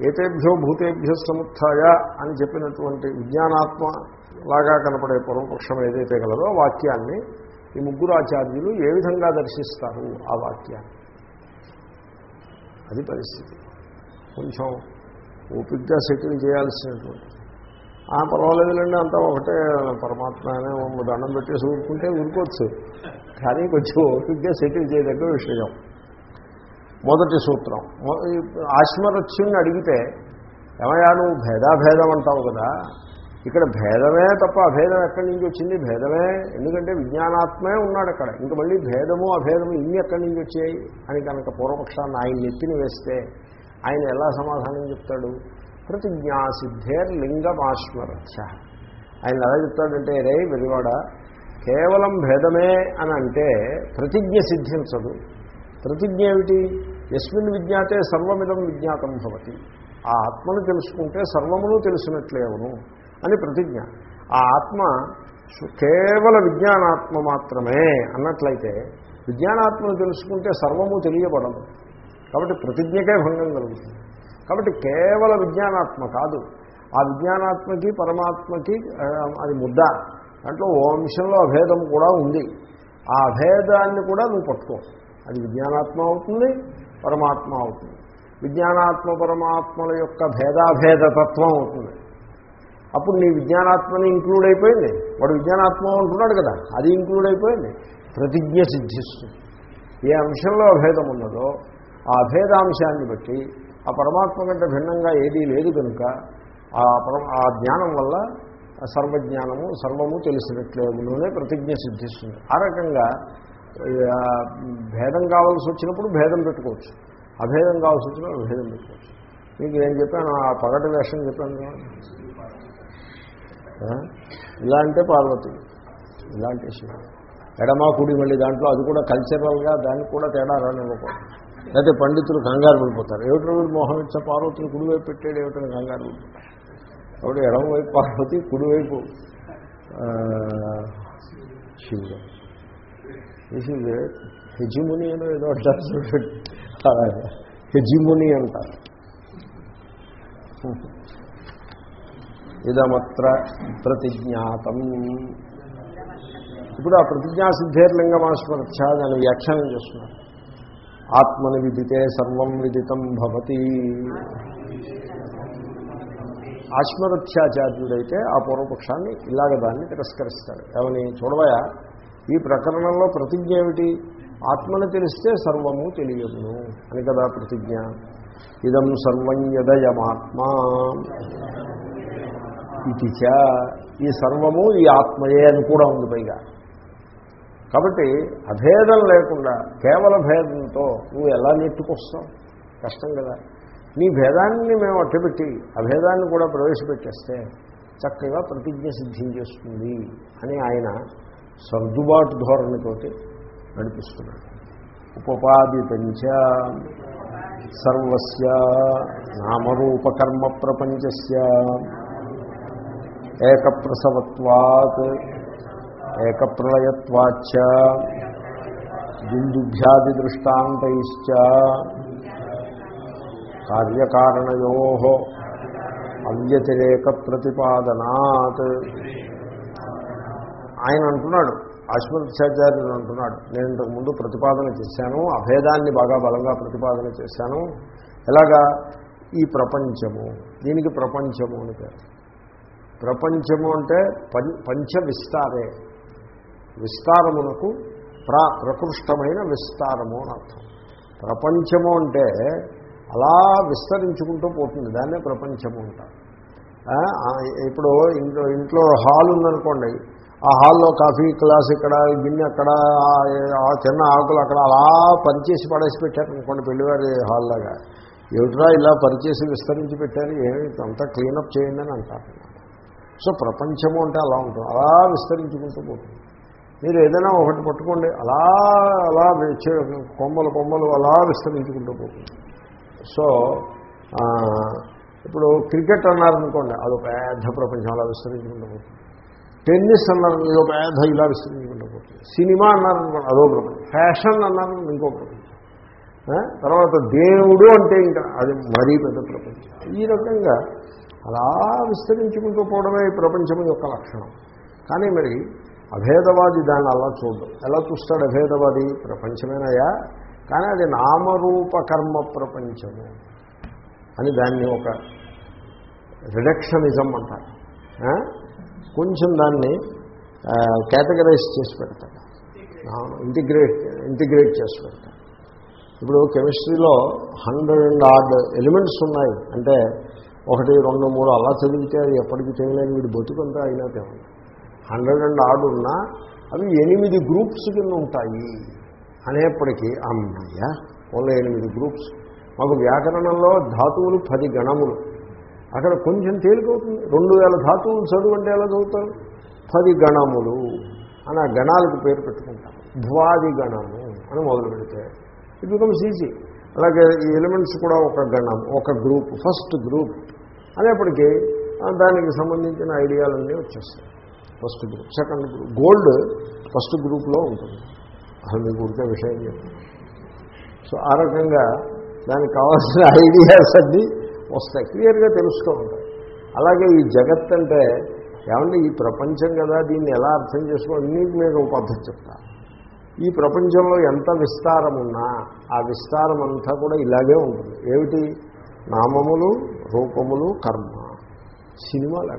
ఏతేభ్యో భూతేభ్యో సముత్య అని చెప్పినటువంటి విజ్ఞానాత్మ లాగా కనపడే పూర్వపక్షం ఏదైతే కలదో వాక్యాన్ని ఈ ముగ్గురు ఆచార్యులు ఏ విధంగా దర్శిస్తారు ఆ వాక్యాన్ని? అది పరిస్థితి. కొంచెం ఓపిక్గా సెటిల్ చేయాల్సినటువంటి. ఆ పర్వాలేదులండి అంతా ఒకటే పరమాత్మనే దండం పెట్టేసి ఊరుకుంటే ఊరుకోవచ్చు. కానీ కొంచెం ఓపిక్గా సెటిల్ చేయదగ్గ విషయం. మొదటి సూత్రం. ఆశ్మరత్యుని అడిగితే ఏమయ్యా నువ్వు భేదాభేదం అంటావు కదా ఇక్కడ భేదమే తప్ప అభేదం ఎక్కడి నుంచి వచ్చింది? భేదమే. ఎందుకంటే విజ్ఞానాత్మే ఉన్నాడు అక్కడ. ఇంక మళ్ళీ భేదము అభేదము ఇన్ని ఎక్కడి నుంచి వచ్చాయి? అని కనుక పూర్వపక్షాన్ని ఆయన నెత్తిని వేస్తే ఆయన ఎలా సమాధానం చెప్తాడు? ప్రతిజ్ఞాసిద్ధేర్ లింగమాశ్మరథ్య ఆయన ఎలా చెప్తాడంటే రే వెలివాడ కేవలం భేదమే అని అంటే ప్రతిజ్ఞ సిద్ధించదు. ప్రతిజ్ఞ ఏమిటి? ఎస్మిన్ విజ్ఞాతే సర్వమిదం విజ్ఞాతం భవతి. ఆ ఆత్మను తెలుసుకుంటే సర్వమును తెలిసినట్లేవును. అని ప్రతిజ్ఞ. ఆ ఆత్మ కేవల విజ్ఞానాత్మ మాత్రమే అన్నట్లయితే విజ్ఞానాత్మను తెలుసుకుంటే సర్వము తెలియబడదు. కాబట్టి ప్రతిజ్ఞకే భంగం కలుగుతుంది. కాబట్టి కేవల విజ్ఞానాత్మ కాదు. ఆ విజ్ఞానాత్మకి పరమాత్మకి అది ముద్ద. దాంట్లో ఓ అంశంలో అభేదం కూడా ఉంది. ఆ అభేదాన్ని కూడా నువ్వు పట్టుకో. అది విజ్ఞానాత్మ అవుతుంది పరమాత్మ అవుతుంది. విజ్ఞానాత్మ పరమాత్మల యొక్క భేదాభేదతత్వం అవుతుంది. అప్పుడు నీ విజ్ఞానాత్మని ఇంక్లూడ్ అయిపోయింది. వాడు విజ్ఞానాత్మ అంటున్నాడు కదా అది ఇంక్లూడ్ అయిపోయింది. ప్రతిజ్ఞ సిద్ధిస్తుంది. ఏ అంశంలో అభేదం ఉన్నదో ఆ అభేదాంశాన్ని బట్టి ఆ పరమాత్మ కంటే భిన్నంగా ఏదీ లేదు కనుక ఆ ఆ జ్ఞానం వల్ల సర్వజ్ఞానము సర్వము తెలిసినట్లేములోనే ప్రతిజ్ఞ సిద్ధిస్తుంది. ఆ రకంగా భేదం కావాల్సి వచ్చినప్పుడు భేదం పెట్టుకోవచ్చు. అభేదం కావాల్సి వచ్చినప్పుడు భేదం పెట్టుకోవచ్చు. మీకు నేను చెప్పాను ఆ పగటి వేషం చెప్పాను ఇలా అంటే పార్వతి. ఇలాంటి విషయం ఎడమా కుడి మళ్ళీ దాంట్లో అది కూడా కల్చరల్గా దానికి కూడా తేడా రానివ్వకూడదు. లేకపోతే పండితులు కంగారు పడిపోతారు. ఏమిటో వీడు మోహం ఇచ్చా పార్వతిని కుడివైపు పెట్టాడు? ఏమిటని కంగారు పడిపోతారు. కాబట్టి ఎడమవైపు పార్వతి కుడివైపు శివుడు. దిస్ హెజిముని అని ఏదో అంటారు చూడండి. అలాగే. హెజిముని అంటారు. ఇదమత్ర ప్రతిజ్ఞాతం. ఇప్పుడు ఆ ప్రతిజ్ఞా సిద్ధేర్లింగమాస్మరత్యా దాన్ని వ్యాఖ్యానం చేస్తున్నారు. ఆత్మని విదితే సర్వం విదితం భవతి. ఆశ్మరత్యాచార్యుడైతే ఆ పూర్వపక్షాన్ని ఇలాగ దాన్ని తిరస్కరిస్తాడు. ఏమని చూడవయా? ఈ ప్రకరణంలో ప్రతిజ్ఞ ఏమిటి? ఆత్మని తెలిస్తే సర్వము తెలియను అని కదా ప్రతిజ్ఞ. ఇదం సర్వం యదయమాత్మా. ఇది చ ఈ సర్వము ఈ ఆత్మయే అని కూడా ఉంది పైగా. కాబట్టి అభేదం లేకుండా కేవల భేదంతో నువ్వు ఎలా నెట్టుకొస్తావు కష్టం కదా. నీ భేదాన్ని మేము అట్టబెట్టి అభేదాన్ని కూడా ప్రవేశపెట్టేస్తే చక్కగా ప్రతిజ్ఞ సిద్ధించేస్తుంది అని ఆయన సర్దుబాటు ధోరణితోటి నడిపిస్తున్నాడు. ఉపపాదితంచ సర్వస్య నామరూపకర్మ ప్రపంచస్య. ఏకప్రసవత్వాత్ ఏకప్రళయత్వాచ్చ బిందుభ్యాది దృష్టాంతైశ్చ కార్యకారణయో అవ్యతిరేక ప్రతిపాదనాత్ ఆయన అంటున్నాడు అశ్వత్సాచార్యుడు అంటున్నాడు నేను ఇంతకు ముందు ప్రతిపాదన చేశాను అభేదాన్ని బాగా బలంగా ప్రతిపాదన చేశాను. ఎలాగా? ఈ ప్రపంచము దీనికి ప్రపంచము అని పేరు. ప్రపంచము అంటే పంచ విస్తారే విస్తారమునకు ప్రా ప్రకృష్టమైన విస్తారము అని అర్థం. ప్రపంచము అంటే అలా విస్తరించుకుంటూ పోతుంది. దాన్నే ప్రపంచము అంటారు. ఇప్పుడు ఇంట్లో ఇంట్లో హాల్ ఉందనుకోండి. ఆ హాల్లో కాఫీ గ్లాస్ ఇక్కడ గిన్నె అక్కడ ఆ- చిన్న ఆకులు అక్కడ అలా పరిచేసి పడేసి పెట్టారనుకోండి పెళ్ళివారి హాల్లాగా ఏమిట్రా ఇలా పరిచేసి విస్తరించి పెట్టారు? ఏమి అంతా క్లీనప్ చేయండి అని అంటారు. సో ప్రపంచము అంటే అలా ఉంటుంది. అలా విస్తరించుకుంటూ పోతుంది. మీరు ఏదైనా ఒకటి పట్టుకోండి అలా అలా కొమ్మలు కొమ్మలు అలా విస్తరించుకుంటూ పోతుంది. సో ఇప్పుడు క్రికెట్ అన్నారనుకోండి అదో పెద్ద ప్రపంచం అలా విస్తరించుకుంటూ పోతుంది. టెన్నిస్ అన్నారు ఇదో పెద్ద ఇలా విస్తరించుకుంటూ పోతుంది. సినిమా అన్నారనుకోండి అదో ప్రపంచం. ఫ్యాషన్ అన్నారు ఇంకో ప్రపంచం. తర్వాత దేవుడు అంటే ఇంకా అది మరీ పెద్ద ప్రపంచం. ఈ రకంగా అలా విస్తరించుకుంటూ పోవడమే ఈ ప్రపంచం యొక్క లక్షణం. కానీ మరి అభేదవాది దాన్ని అలా చూడడం. ఎలా చూస్తాడు అభేదవాది? ప్రపంచమేనయా కానీ అది నామరూప కర్మ ప్రపంచము అని దాన్ని ఒక రిడక్షనిజం అంటారు. కొంచెం దాన్ని కేటగరైజ్ చేసి పెడతాడు ఇంటిగ్రేట్ ఇంటిగ్రేట్ చేసి పెడతాడు ఇప్పుడు కెమిస్ట్రీలో హండ్రెడ్ అండ్ ఆడ్ ఎలిమెంట్స్ ఉన్నాయి. అంటే ఒకటి రెండు మూడు అలా చదివితే అది ఎప్పటికీ చేయలేని వీడు బతుకంతా అయినా తేవాలి. హండ్రెడ్ అండ్ ఆడు ఉన్నా అవి ఎనిమిది గ్రూప్స్ కింద ఉంటాయి అనేప్పటికీ అమ్మయ్య ఓన్లీ ఎనిమిది గ్రూప్స్. మాకు వ్యాకరణంలో ధాతువులు పది గణములు. అక్కడ కొంచెం తేలికవుతుంది. రెండు వేల ధాతువులు చదువు అంటే ఎలా చదువుతారు? పది గణములు అని ఆ గణాలకు పేరు పెట్టుకుంటారు. ధ్వాది గణము అని మొదలు పెడితే ఇట్ బికమ్స్ ఈజీ అలాగే ఈ ఎలిమెంట్స్ కూడా ఒక గణం ఒక గ్రూప్ ఫస్ట్ గ్రూప్. అనేప్పటికీ దానికి సంబంధించిన ఐడియాలన్నీ వచ్చేస్తాయి. First group second group gold first గ్రూప్లో ఉంటుంది. అసలు మీకు ఉడికే విషయం చెప్తాను సో ఆ రకంగా దానికి కావాల్సిన ఐడియాస్ అన్నీ వస్తాయి. క్లియర్గా తెలుస్తూ ఉంటాయి అలాగే ఈ జగత్ అంటే ఏమంటే ఈ ప్రపంచం కదా దీన్ని ఎలా అర్థం చేసుకోవాలి? నీకు మీకు ఒక పద్ధతి చెప్తా ఈ ప్రపంచంలో ఎంత విస్తారం ఉన్నా ఆ విస్తారం అంతా కూడా ఇలాగే ఉంటుంది. ఏమిటి? నామములు రూపములు కర్మ. సినిమా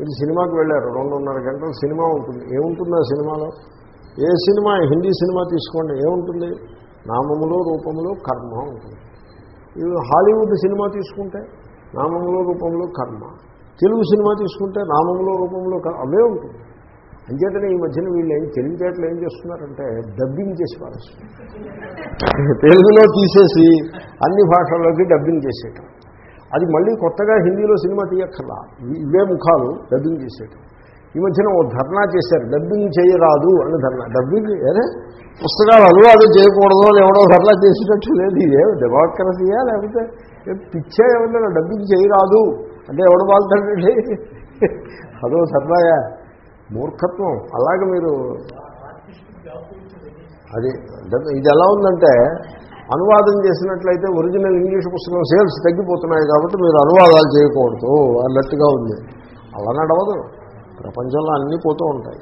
మీరు సినిమాకి వెళ్ళారు రెండున్నర గంటలు సినిమా ఉంటుంది. ఏముంటుంది ఆ సినిమాలో? ఏ సినిమా? హిందీ సినిమా తీసుకోండి. ఏముంటుంది? నామములు రూపములు కర్మ ఉంటుంది. ఇది హాలీవుడ్ సినిమా తీసుకుంటే నామములు రూపములు కర్మ. తెలుగు సినిమా తీసుకుంటే నామములు రూపంలో అవే ఉంటుంది. అంచేతనే ఈ మధ్యన వీళ్ళు ఏం తెలివితేటలు ఏం చేస్తున్నారంటే డబ్బింగ్ చేసి తెలుగులో తీసేసి అన్ని భాషల్లోకి డబ్బింగ్ చేసేయటం. అది మళ్ళీ కొత్తగా హిందీలో సినిమా తీయక్కర్లా. ఇవే ముఖాలు డబ్బింగ్ చేసేయటం. ఈ మధ్యన ఓ ధర్నా చేశారు డబ్బింగ్ చేయరాదు అని ధర్నా. డబ్బింగ్ అదే పుస్తకాలు అనువాదం చేయకూడదు అని ఎవడో ధర్నా చేసినట్టు లేదు. ఇదే డెమోక్రసీయా లేకపోతే ఏం పిచ్చా ఏమన్నా డబ్బింగ్ చేయరాదు. అంటే ఎవడు బాగుతాడండి అదో సరదాగా మూర్ఖత్వం. అలాగే మీరు అది ఇది ఎలా ఉందంటే అనువాదం చేసినట్లయితే ఒరిజినల్ ఇంగ్లీష్ పుస్తకం సేల్స్ తగ్గిపోతున్నాయి కాబట్టి మీరు అనువాదాలు చేయకూడదు అన్నట్టుగా ఉంది. అలా నడవదు ప్రపంచంలో అన్నీ పోతూ ఉంటాయి.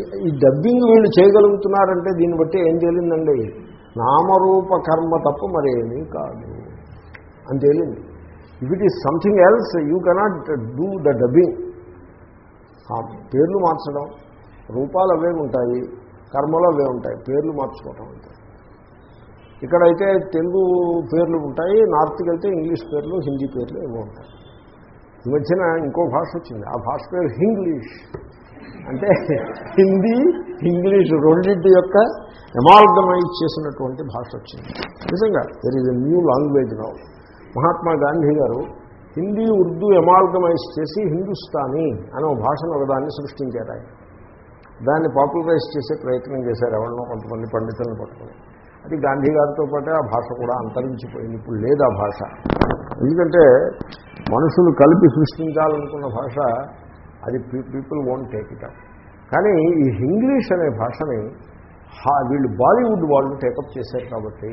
ఈ- డబ్బింగ్ వీళ్ళు చేయగలుగుతున్నారంటే దీన్ని బట్టి ఏం తేలిందండి? నామరూప కర్మ తప్ప మరేమీ కాదు అని తేలింది. If it is something else you cannot do the dubbing పేర్లు మార్చడం రూపాలు అవే ఉంటాయి కర్మలు అవే ఉంటాయి పేర్లు మార్చుకోవటం అంతే. ఇక్కడైతే తెలుగు పేర్లు ఉంటాయి నార్త్కి వెళ్తే ఇంగ్లీష్ పేర్లు హిందీ పేర్లు ఏవో ఉంటాయి. ఈ మధ్యన ఇంకో భాష వచ్చింది ఆ భాష పేరు హింగ్లీష్. అంటే హిందీ ఇంగ్లీష్ రెండింటి యొక్క ఎమాల్గమైజ్ చేసినటువంటి భాష వచ్చింది. నిజంగా there is a new language now Mahatma Gandhi garu Hindi Urdu ఎమాల్గమైజ్ చేసి హిందుస్థానీ అనే ఒక భాషను ఒకదాన్ని సృష్టించారు ఆయన. దాన్ని పాపులరైజ్ చేసే ప్రయత్నం చేశారు ఎవరినో కొంతమంది పండితులను పట్టుకొని. అది గాంధీ గారితో పాటే ఆ భాష కూడా అంతరించిపోయింది. ఇప్పుడు లేదు ఆ భాష. ఎందుకంటే మనుషులు కలిపి సృష్టించాలనుకున్న భాష అది people own take it up కానీ ఈ ఇంగ్లీష్ అనే భాషని హా- వీళ్ళు బాలీవుడ్ వాళ్ళు టేకప్ చేశారు కాబట్టి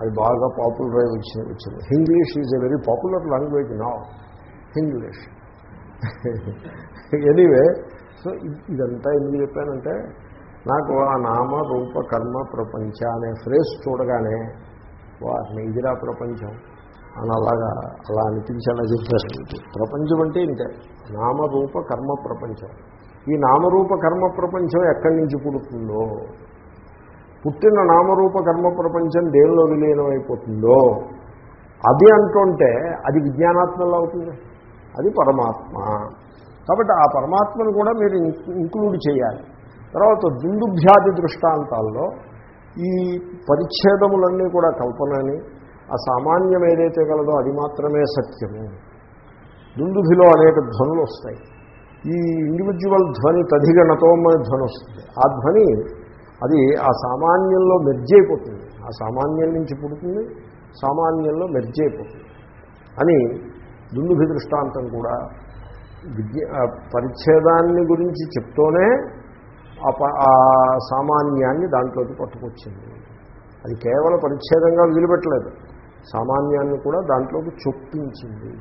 అది బాగా పాపులర్ అయి వచ్చింది వచ్చింది. English is a very popular language నా ఇంగ్లీష్ ఎనీవే సో ఇదంతా ఎందుకు చెప్పానంటే నాకు ఆ నామ రూప కర్మ ప్రపంచ అనే ఫ్రేజ్ చూడగానే వారిని ఇదిరా ప్రపంచం. అని అలాగా అలా అనిపించేలా చెప్పారు. ప్రపంచం అంటే ఇంతే. నామరూప కర్మ ప్రపంచం. ఈ నామరూప కర్మ ప్రపంచం ఎక్కడి నుంచి పుడుతుందో పుట్టిన నామరూప కర్మ ప్రపంచం దేనిలో విలీనం అయిపోతుందో అది అంటుంటే అది విజ్ఞానాత్మలో అవుతుంది. అది పరమాత్మ. కాబట్టి ఆ పరమాత్మను కూడా మీరు ఇంక్లూడ్ చేయాలి. తర్వాత దుందుభ్యాధి దృష్టాంతాల్లో ఈ పరిచ్ఛేదములన్నీ కూడా కల్పనని ఆ సామాన్యం ఏదైతే కలదో అది మాత్రమే సత్యము. దుందుభిలో అనేక ధ్వనులు వస్తాయి. ఈ ఇండివిజువల్ ధ్వని తధిగణతోమ ధ్వని వస్తుంది. ఆ ధ్వని అది ఆ సామాన్యంలో మెర్జ్ అయిపోతుంది. ఆ సామాన్యం నుంచి పుడుతుంది సామాన్యంలో మెర్జ్ అయిపోతుంది. అని దుందుభి దృష్టాంతం కూడా విద్య పరిచ్ఛేదాన్ని గురించి చెప్తూనే ఆ ప- ఆ సామాన్యాన్ని దాంట్లోకి పట్టుకొచ్చింది. అది కేవలం పరిచ్ఛేదంగా వదిలిపెట్టలేదు సామాన్యాన్ని కూడా దాంట్లోకి చొప్పించింది.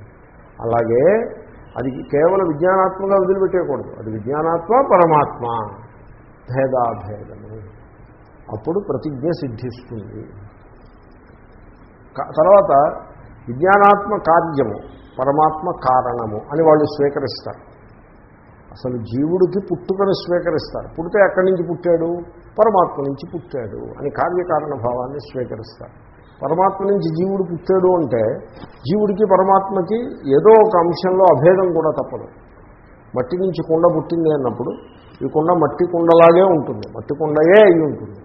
అలాగే అది కేవలం విజ్ఞానాత్మగా వదిలిపెట్టేయకూడదు. అది విజ్ఞానాత్మ పరమాత్మ. భేదాభేదము. అప్పుడు ప్రతిజ్ఞ సిద్ధిస్తుంది. తర్వాత విజ్ఞానాత్మ కార్యము పరమాత్మ కారణము అని వాళ్ళు స్వీకరిస్తారు. అసలు జీవుడికి పుట్టుకను స్వీకరిస్తారు. పుడితే ఎక్కడి నుంచి పుట్టాడు? పరమాత్మ నుంచి పుట్టాడు అని కార్యకారణ భావాన్ని స్వీకరిస్తారు. పరమాత్మ నుంచి జీవుడు పుట్టాడు అంటే జీవుడికి పరమాత్మకి ఏదో ఒక అంశంలో అభేదం కూడా తప్పదు. మట్టి నుంచి కుండ పుట్టింది అన్నప్పుడు ఈ కుండ మట్టి కుండలాగే ఉంటుంది. మట్టి కుండయే అయి ఉంటుంది.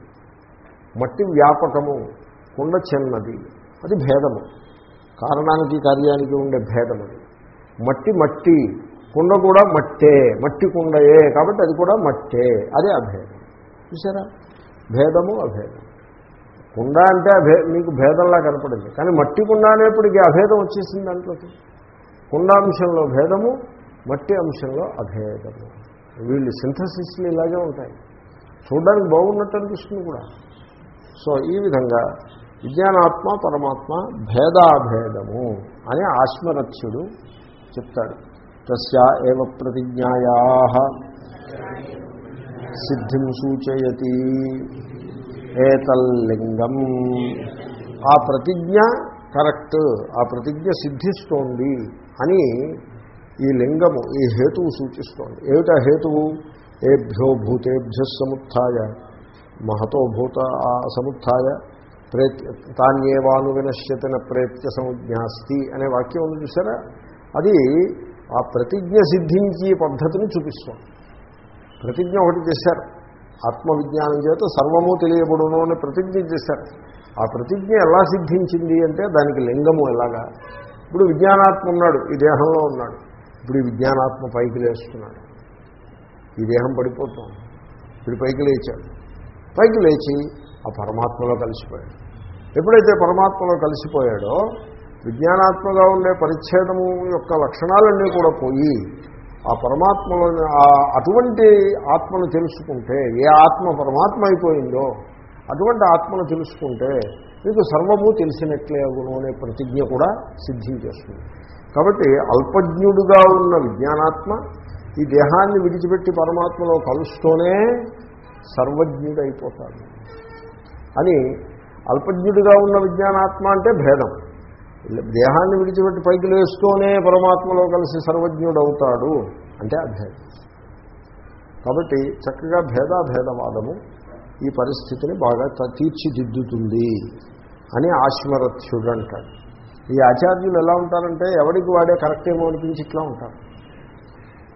మట్టి వ్యాపకము. కుండ చిన్నది. అది భేదము. కారణానికి కార్యానికి ఉండే భేదం అది. మట్టి మట్టి. కుండ కూడా మట్టే. మట్టి కుండయే. కాబట్టి అది కూడా మట్టే. అదే అభేదం. చూసారా భేదము అభేదం. కుండ అంటే అభే మీకు భేదంలా కనపడింది. కానీ మట్టి కుండ అనేప్పటికీ అభేదం వచ్చేసింది దాంట్లోకి. కుండాంశంలో భేదము మట్టి అంశంలో అభేదము. వీళ్ళు సింథసిస్లు ఇలాగే ఉంటాయి. చూడడానికి బాగున్నట్టు అనిపిస్తుంది కూడా. సో ఈ విధంగా విజ్ఞానాత్మ పరమాత్మ భేదాభేదము అని ఆశ్మరథ్యుడు చెప్తాడు. తస్యా ఏవ ప్రతిజ్ఞాయా సిద్ధిం సూచయతి ఏతల్లింగం. ఆ ప్రతిజ్ఞ కరెక్ట్ ఆ ప్రతిజ్ఞ సిద్ధిస్తోంది అని ఈ లింగము ఈ హేతువు సూచిస్తోంది. ఏమిటా హేతువు? ఏభ్యో భూతేభ్య సముత్య మహతో భూత ఆ సముత్య ప్రేత్ తాన్యేవాను వినశ్యతన ప్రేత్య సంజ్ఞాస్తి అనే వాక్యం ఉంది చూసారా అది ఆ ప్రతిజ్ఞ సిద్ధించే పద్ధతిని చూపిస్తోంది. ప్రతిజ్ఞ ఒకటి చేశారు. ఆత్మవిజ్ఞానం చేత సర్వము తెలియబడును అని ప్రతిజ్ఞ చేశారు. ఆ ప్రతిజ్ఞ ఎలా సిద్ధించింది అంటే దానికి లింగము ఎలాగా? ఇప్పుడు విజ్ఞానాత్మ ఉన్నాడు ఈ దేహంలో ఉన్నాడు. ఇప్పుడు ఈ విజ్ఞానాత్మ పైకి లేస్తున్నాడు. ఈ దేహం పడిపోతుంది. ఇప్పుడు పైకి లేచాడు. పైకి లేచి ఆ పరమాత్మలో కలిసిపోయాడు. ఎప్పుడైతే పరమాత్మలో కలిసిపోయాడో విజ్ఞానాత్మగా ఉండే పరిచ్ఛేదము యొక్క లక్షణాలన్నీ కూడా పోయి ఆ పరమాత్మలో ఆ- అటువంటి ఆత్మను తెలుసుకుంటే ఏ ఆత్మ పరమాత్మ అయిపోయిందో అటువంటి ఆత్మను తెలుసుకుంటే మీకు సర్వము తెలిసినట్లే అగును అనే ప్రతిజ్ఞ కూడా సిద్ధించేస్తుంది కాబట్టి అల్పజ్ఞుడుగా ఉన్న విజ్ఞానాత్మ ఈ దేహాన్ని విడిచిపెట్టి పరమాత్మలో కలుస్తూనే సర్వజ్ఞుడైపోతాడు. అని అల్పజ్ఞుడిగా ఉన్న విజ్ఞానాత్మ అంటే భేదం. దేహాన్ని విడిచిపెట్టి పైకి లేస్తూనే పరమాత్మలో కలిసి సర్వజ్ఞుడవుతాడు అంటే అభేదం. కాబట్టి చక్కగా భేదాభేదవాదము ఈ పరిస్థితిని బాగా తీర్చిదిద్దుతుంది అని ఆశ్మరథ్యుడు అంటాడు ఈ ఆచార్యులు ఎలా ఉంటారంటే ఎవడికి వాడే కరెక్ట్ ఏమో అనిపించి ఇట్లా ఉంటారు.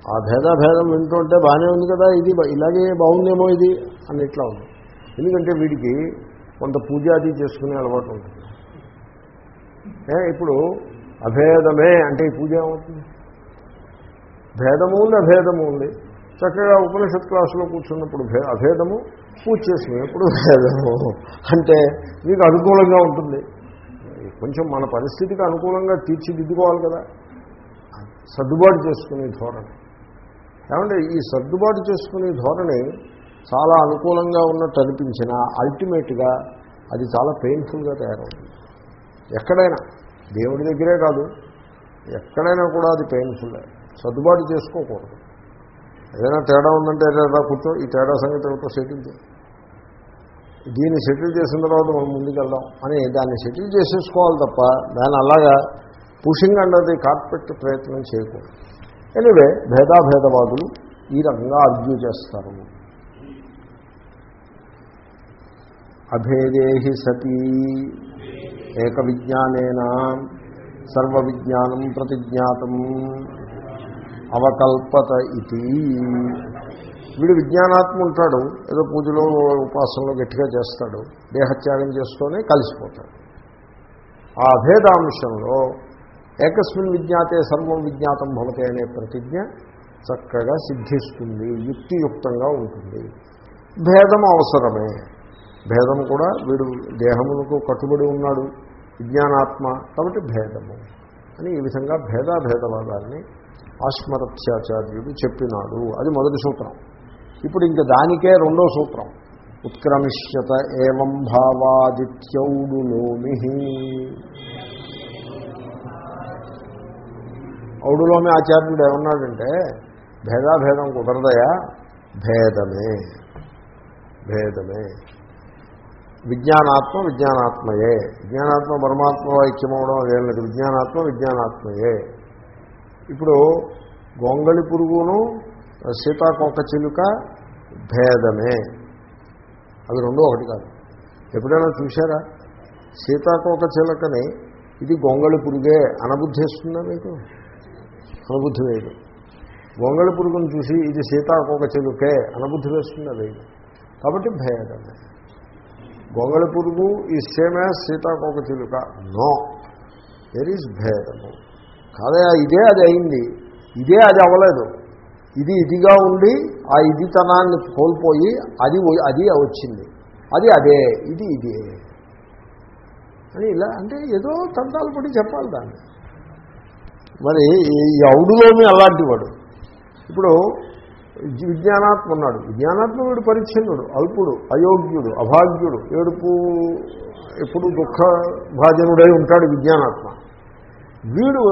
ఆ భేదాభేదం వింటుంటే బాగానే ఉంది కదా ఇది ఇలాగే బాగుందేమో ఇది అని ఇట్లా ఉంది. ఎందుకంటే వీడికి కొంత పూజాది చేసుకునే అలవాటు ఉంటుంది. ఏ, ఇప్పుడు అభేదమే అంటే ఈ పూజ ఏమవుతుంది? భేదము ఉంది అభేదము ఉంది? చక్కగా ఉపనిషత్ క్లాసులో కూర్చున్నప్పుడు అభేదము పూజ చేసుకునేప్పుడు భేదము. అంటే మీకు అనుకూలంగా ఉంటుంది. కొంచెం మన పరిస్థితికి అనుకూలంగా తీర్చిదిద్దుకోవాలి కదా. సర్దుబాటు చేసుకునే ధోరణి. ఏమంటే ఈ సర్దుబాటు చేసుకునే ధోరణి చాలా అనుకూలంగా ఉన్నట్టు అనిపించినా అల్టిమేట్గా అది చాలా పెయిన్ఫుల్గా తయారవుతుంది. ఎక్కడైనా దేవుడి దగ్గరే కాదు ఎక్కడైనా కూడా అది పెయిన్ఫుల్ సర్దుబాటు చేసుకోకూడదు. ఏదైనా తేడా ఉందంటే ఏదైనా కూర్చో ఈ తేడా సంగతి ఏమిటో సెటిల్ దీన్ని సెటిల్ చేసిన తర్వాత మనం ముందుకెళ్దాం అని దాన్ని సెటిల్ చేసేసుకోవాలి తప్ప దాన్ని అలాగా పుషింగ్ అన్నది కార్పెట్ ప్రయత్నం చేయకూడదు. ఎనివే భేదాభేదవాదులు ఈ రకంగా అర్గ్యూ చేస్తారు. అభేదేహి సతీ ఏక విజ్ఞానేనా సర్వ విజ్ఞానం ప్రతిజ్ఞాతం అవకల్పత ఇది వీడు విజ్ఞానాత్మ ఉంటాడు ఏదో పూజలో ఉపాసనలో గట్టిగా చేస్తాడు దేహత్యాగం చేస్తూనే కలిసిపోతాడు. ఆ అభేదాంశంలో ఏకస్మిన్ విజ్ఞాతే సర్వం విజ్ఞాతం భవతే అనే ప్రతిజ్ఞ చక్కగా సిద్ధిస్తుంది యుక్తియుక్తంగా ఉంటుంది. భేదం అవసరమే. భేదం కూడా వీడు దేహములకు కట్టుబడి ఉన్నాడు విజ్ఞానాత్మ కాబట్టి భేదము అని ఈ విధంగా భేదాభేదవాదాన్ని ఆస్మరత్యాచార్యుడు చెప్పినాడు. అది మొదటి సూత్రం. ఇప్పుడు ఇంక దానికే రెండో సూత్రం. ఉత్క్రమిష్యత ఏవం భావాదిత్యౌడులోమి ఔడులోమి ఆచార్యుడు ఏమన్నాడంటే భేదాభేదం కుదరదయా? భేదమే. భేదమే. విజ్ఞానాత్మ విజ్ఞానాత్మయే. విజ్ఞానాత్మ పరమాత్మ ఐక్యమవడం అదేం లేదు. విజ్ఞానాత్మ విజ్ఞానాత్మయే. ఇప్పుడు గొంగళి పురుగును సీతాకోక చిలుక భేదమే. అవి రెండో ఒకటి కాదు. ఎప్పుడైనా చూశారా? సీతాకోక చిలుకని ఇది గొంగళి పురుగే అనబుద్ధి వేస్తుందా మీకు? అనబుద్ధి వేయదు గొంగళి పురుగును చూసి ఇది సీతాకోక చిలుకే అనబుద్ధి వేస్తుందా వేయదు కాబట్టి భేదమే. గొంగళి పురుగు ఈ సేమే సీతాకోక చిలుక. నో దెర్ ఈజ్ భేదము. కాదయా ఇదే అది అయింది. ఇదే అది అవ్వలేదు. ఇది ఇదిగా ఉండి ఆ ఇదితనాన్ని కోల్పోయి అది అది వచ్చింది. అది అదే ఇది ఇదే. అని ఇలా అంటే ఏదో తంతాలు పడి చెప్పాలి దాన్ని. మరి ఈ ఔడులోమి అలాంటి వాడు ఇప్పుడు విజ్ఞానాత్మ ఉన్నాడు. విజ్ఞానాత్మ వీడు పరిచ్ఛిన్నుడు అల్పుడు అయోగ్యుడు అభాగ్యుడు ఏడుపు ఎప్పుడు దుఃఖ భాజనుడై ఉంటాడు విజ్ఞానాత్మ. వీడు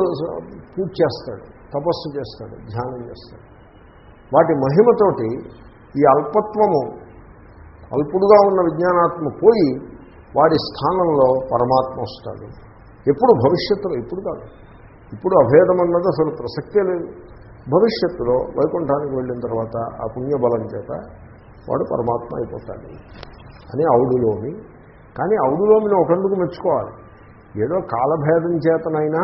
పూజ చేస్తాడు తపస్సు చేస్తాడు ధ్యానం చేస్తాడు. వాటి మహిమతోటి ఈ అల్పత్వము అల్పుడుగా ఉన్న విజ్ఞానాత్మ పోయి వాడి స్థానంలో పరమాత్మ వస్తాడు. ఎప్పుడు భవిష్యత్తులో ఇప్పుడు కాదు. ఇప్పుడు అభేదం అన్నది అసలు ప్రసక్తే లేదు. భవిష్యత్తులో వైకుంఠానికి వెళ్ళిన తర్వాత ఆ పుణ్యబలం చేత వాడు పరమాత్మ అయిపోతాడు అని ఔడులోమి. కానీ ఔడులోమిని ఒకందుకు మెచ్చుకోవాలి. ఏదో కాలభేదం చేతనైనా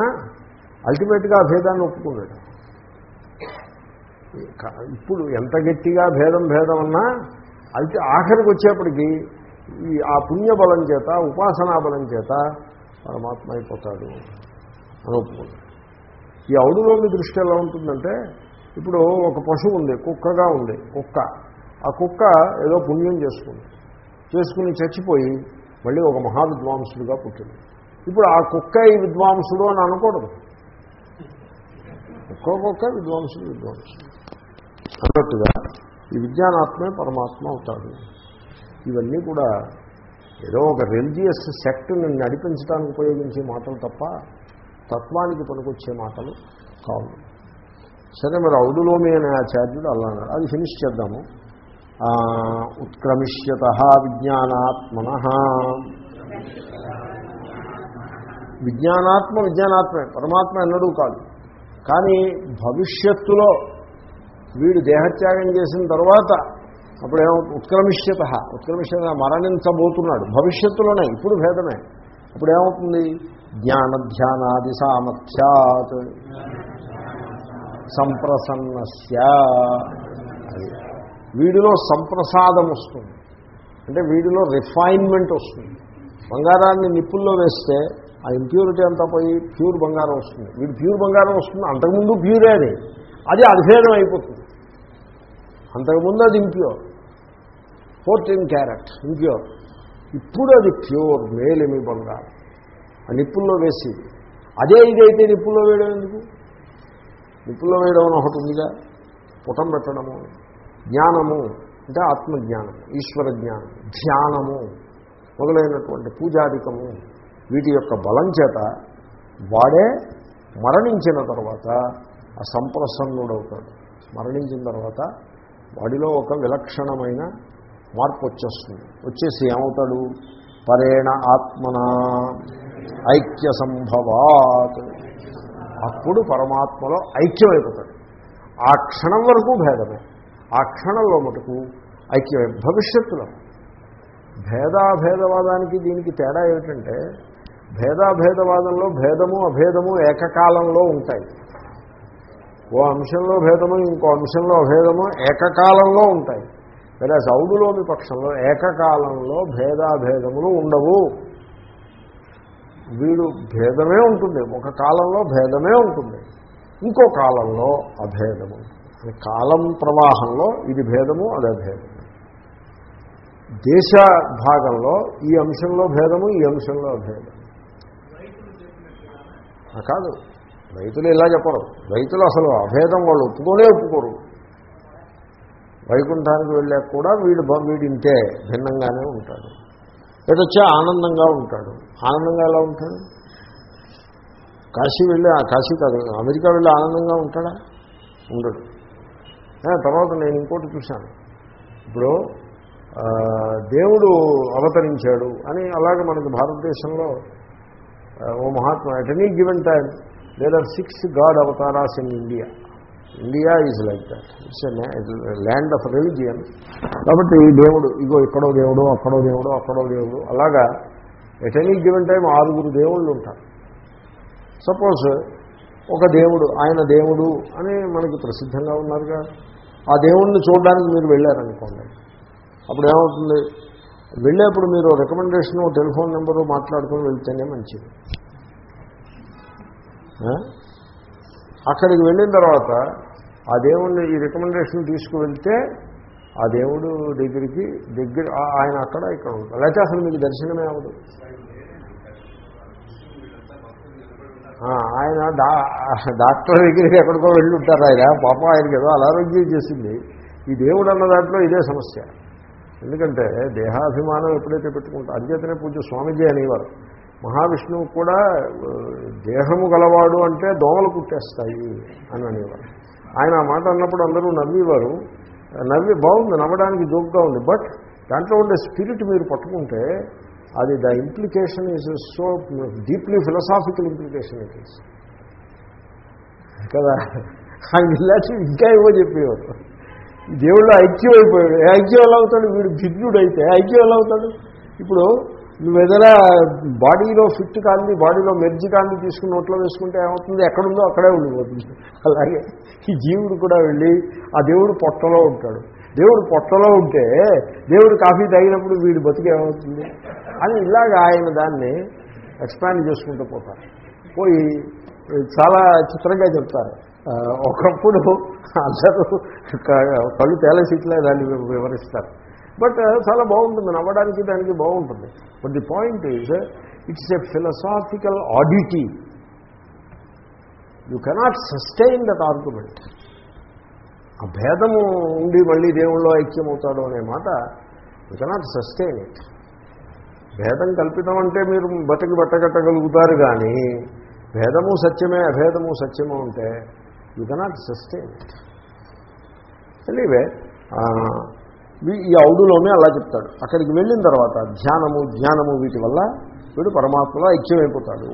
అల్టిమేట్గా అభేదాన్ని ఒప్పుకున్నాడు ఇప్పుడు ఎంత గట్టిగా భేదం భేదం అన్నా అల్టి ఆఖరికి వచ్చేప్పటికీ ఈ ఆ పుణ్యబలం చేత ఉపాసనా బలం చేత పరమాత్మ అయిపోతాడు అని ఒప్పుకున్నాడు ఈ అవుడులోని దృష్టి ఎలా ఉంటుందంటే ఇప్పుడు ఒక పశువు ఉంది కుక్కగా ఉంది కుక్క. ఆ కుక్క ఏదో పుణ్యం చేసుకుంది. చేసుకుని చచ్చిపోయి మళ్ళీ ఒక మహావిద్వాంసుడుగా పుట్టింది. ఇప్పుడు ఆ కుక్క ఈ విద్వాంసుడు అని అనకూడదు. ఒక్కొక్క కుక్క విద్వాంసుడు విద్వాంసుడు. అన్నట్టుగా ఈ విజ్ఞానాత్మే పరమాత్మ అవుతాడు. ఇవన్నీ కూడా ఏదో ఒక రిలీజియస్ సెక్ట్ని నడిపించడానికి ఉపయోగించే మాటలు తప్ప తత్వానికి పనికొచ్చే మాటలు కావు. సరే మరి ఔదులోమి అనే ఆచార్యుడు అలా అన్నారు అది ఫినిష్ చేద్దాము. ఉత్క్రమిష్యత విజ్ఞానాత్మన. విజ్ఞానాత్మ విజ్ఞానాత్మే పరమాత్మ ఎన్నడూ కాదు. కానీ భవిష్యత్తులో వీడు దేహత్యాగం చేసిన తర్వాత అప్పుడేమో ఉత్క్రమిష్యత ఉత్క్రమిష్యత మరణించబోతున్నాడు. భవిష్యత్తులోనే ఇప్పుడు భేదమే. అప్పుడు ఏమవుతుంది జ్ఞాన ధ్యానాది సామర్థ్యాత్. సంప్రసన్నస్య వీడిలో సంప్రసాదం వస్తుంది. అంటే వీడిలో రిఫైన్మెంట్ వస్తుంది. బంగారాన్ని నిప్పుల్లో వేస్తే ఆ ఇంప్యూరిటీ అంతా పోయి ప్యూర్ బంగారం వస్తుంది. వీడు ప్యూర్ బంగారం వస్తుంది. అంతకుముందు ప్యూరే అది. అది అభేదం అయిపోతుంది అంతకుముందు అది ఇంప్యూర్ ఫోర్టీన్ క్యారెట్ ఇంప్యూర్ ఇప్పుడు అది ప్యూర్ మేలిమి బంగారం. ఆ నిప్పుల్లో వేసి అదే ఇదైతే నిప్పుల్లో వేయడం ఎందుకు? నిప్పుల్లో వేయడం అని ఒకటి ఉందిగా. పుటం పెట్టడము జ్ఞానము అంటే ఆత్మజ్ఞానం ఈశ్వర జ్ఞానం ధ్యానము మొదలైనటువంటి పూజాధికము వీటి యొక్క బలం చేత వాడే మరణించిన తర్వాత ఆ సంప్రసన్నుడవుతాడు. మరణించిన తర్వాత వాడిలో ఒక విలక్షణమైన మార్పు వచ్చేస్తుంది వచ్చేసి ఏమవుతాడు? పరేణ ఆత్మన ఐక్య సంభవాత్ అప్పుడు పరమాత్మలో ఐక్యమైపోతాడు. ఆ క్షణం వరకు భేదమే. ఆ క్షణంలో మటుకు ఐక్యమే. భవిష్యత్తులో భేదాభేదవాదానికి దీనికి తేడా ఏమిటంటే భేదాభేదవాదంలో భేదము అభేదము ఏకకాలంలో ఉంటాయి. ఓ అంశంలో భేదము ఇంకో అంశంలో అభేదము ఏకకాలంలో ఉంటాయి. వేరే సౌదులోని పక్షంలో ఏకకాలంలో భేదాభేదములు ఉండవు. వీడు భేదమే ఉంటుంది ఒక కాలంలో భేదమే ఉంటుంది ఇంకో కాలంలో అభేదము. కాలం ప్రవాహంలో ఇది భేదము అది అభేదము. దేశ భాగంలో ఈ అంశంలో భేదము ఈ అంశంలో అభేదం ఆ, కాదు. రైతులు ఇలా చెప్పరు. రైతులు అసలు అభేదం వాళ్ళు ఒప్పుకోనే ఒప్పుకోరు. వైకుంఠానికి వెళ్ళాక కూడా వీడు వీడింటే వీడు ఇంతే భిన్నంగానే ఉంటాడు. ఎటొచ్చే ఆనందంగా ఉంటాడు. ఆనందంగా ఎలా ఉంటాడు? కాశీ వెళ్ళి ఆ కాశీ కాదు అమెరికా వెళ్ళి ఆనందంగా ఉంటాడా? ఉండడు. తర్వాత నేను ఇంకోటి చూశాను. ఇప్పుడు దేవుడు అవతరించాడు అని అలాగే మనకి భారతదేశంలో ఓ Mahatma at any given time there are six god avatars in India India is like that it's land of religion కాబట్టి ఈ దేవుడు ఇగో ఇక్కడో దేవుడు అక్కడో దేవుడు అక్కడో దేవుడు అలాగా ఎట్ ఎనీ గివెన్ టైం ఆరుగురు దేవుళ్ళు ఉంటారు. సపోజ్ ఒక దేవుడు ఆయన దేవుడు అని మనకి ప్రసిద్ధంగా ఉన్నారుగా. ఆ దేవుణ్ణి చూడడానికి మీరు వెళ్ళారనుకోండి. అప్పుడు ఏమవుతుంది? వెళ్ళేప్పుడు మీరు రికమెండేషన్ టెలిఫోన్ నెంబరు మాట్లాడుకొని వెళ్తేనే మంచిది. అక్కడికి వెళ్ళిన తర్వాత ఆ దేవుణ్ణి ఈ రికమెండేషన్ తీసుకువెళ్తే ఆ దేవుడు దగ్గరికి దగ్గర ఆయన అక్కడ ఇక్కడ ఉంటారు లేకపోతే అసలు మీకు దర్శనమే అవ్వదు. ఆయన డాక్టర్ దగ్గరికి ఎక్కడికో వెళ్ళి ఉంటారు ఆయన. పాప ఆయనకి ఏదో అనారోగ్యం చేసింది. ఈ దేవుడు అన్న దాంట్లో ఇదే సమస్య. ఎందుకంటే దేహాభిమానం ఎప్పుడైతే పెట్టుకుంటా అంచేతనే పూజ స్వామిజీ అనేవారు. మహావిష్ణువు కూడా దేహము గలవాడు అంటే దోమలు కుట్టేస్తాయి అని అనేవారు. ఆయన ఆ మాట అన్నప్పుడు అందరూ నవ్వేవారు. నవ్వి బాగుంది నవ్వడానికి జోక్గా ఉంది. బట్ దాంట్లో ఉండే స్పిరిట్ మీరు పట్టుకుంటే అది the implication is so deeply philosophical implication it is. కదా? ఆయన ఇలాంటి ఇంకా ఏవో చెప్పేవారు. దేవుళ్ళు ఐక్యం అయిపోయాడు ఐక్యం ఎలా అవుతాడు? వీడు భిన్నుడు అయితే ఐక్యం ఎలా అవుతాడు? ఇప్పుడు నువ్వు ఏదైనా బాడీలో ఫిట్ కాంది బాడీలో మెర్జి కాంది తీసుకుని నోట్లో వేసుకుంటే ఏమవుతుంది? ఎక్కడుందో అక్కడే ఉండిపోతుంది. అలాగే ఈ జీవుడు కూడా వెళ్ళి ఆ దేవుడు పొట్టలో ఉంటాడు. దేవుడు పొట్టలో ఉంటే దేవుడు కాఫీ తాగినప్పుడు వీడు బతికేమవుతుంది అని ఇలాగ ఆయన దాన్ని ఎక్స్పాండ్ చేసుకుంటూ పోతారు. పోయి చాలా చిత్రంగా చెప్తారు. ఒకప్పుడు అందరూ కళ్ళు తేలసిట్లే దాన్ని వివరిస్తారు. బట్ చాలా బాగుంటుంది. నవ్వడానికి దానికి బాగుంటుంది. But the point is it's a philosophical oddity you cannot sustain that argument ఆ భేదము ఉండి మళ్ళీ దేవుళ్ళో ఐక్యమవుతాడు అనే మాట యూ కెనాట్ సస్టైన్ ఇట్ భేదం కల్పితం అంటే మీరు బతికి బట్టగట్టగలుగుతారు కానీ భేదము సత్యమే అభేదము సత్యము ఉంటే you cannot sustain it anyway ఈ ఔడులోనే అలా చెప్తాడు. అక్కడికి వెళ్ళిన తర్వాత ధ్యానము జ్ఞానము వీటి వల్ల వీడు పరమాత్మలో ఐక్యమైపోతాడు.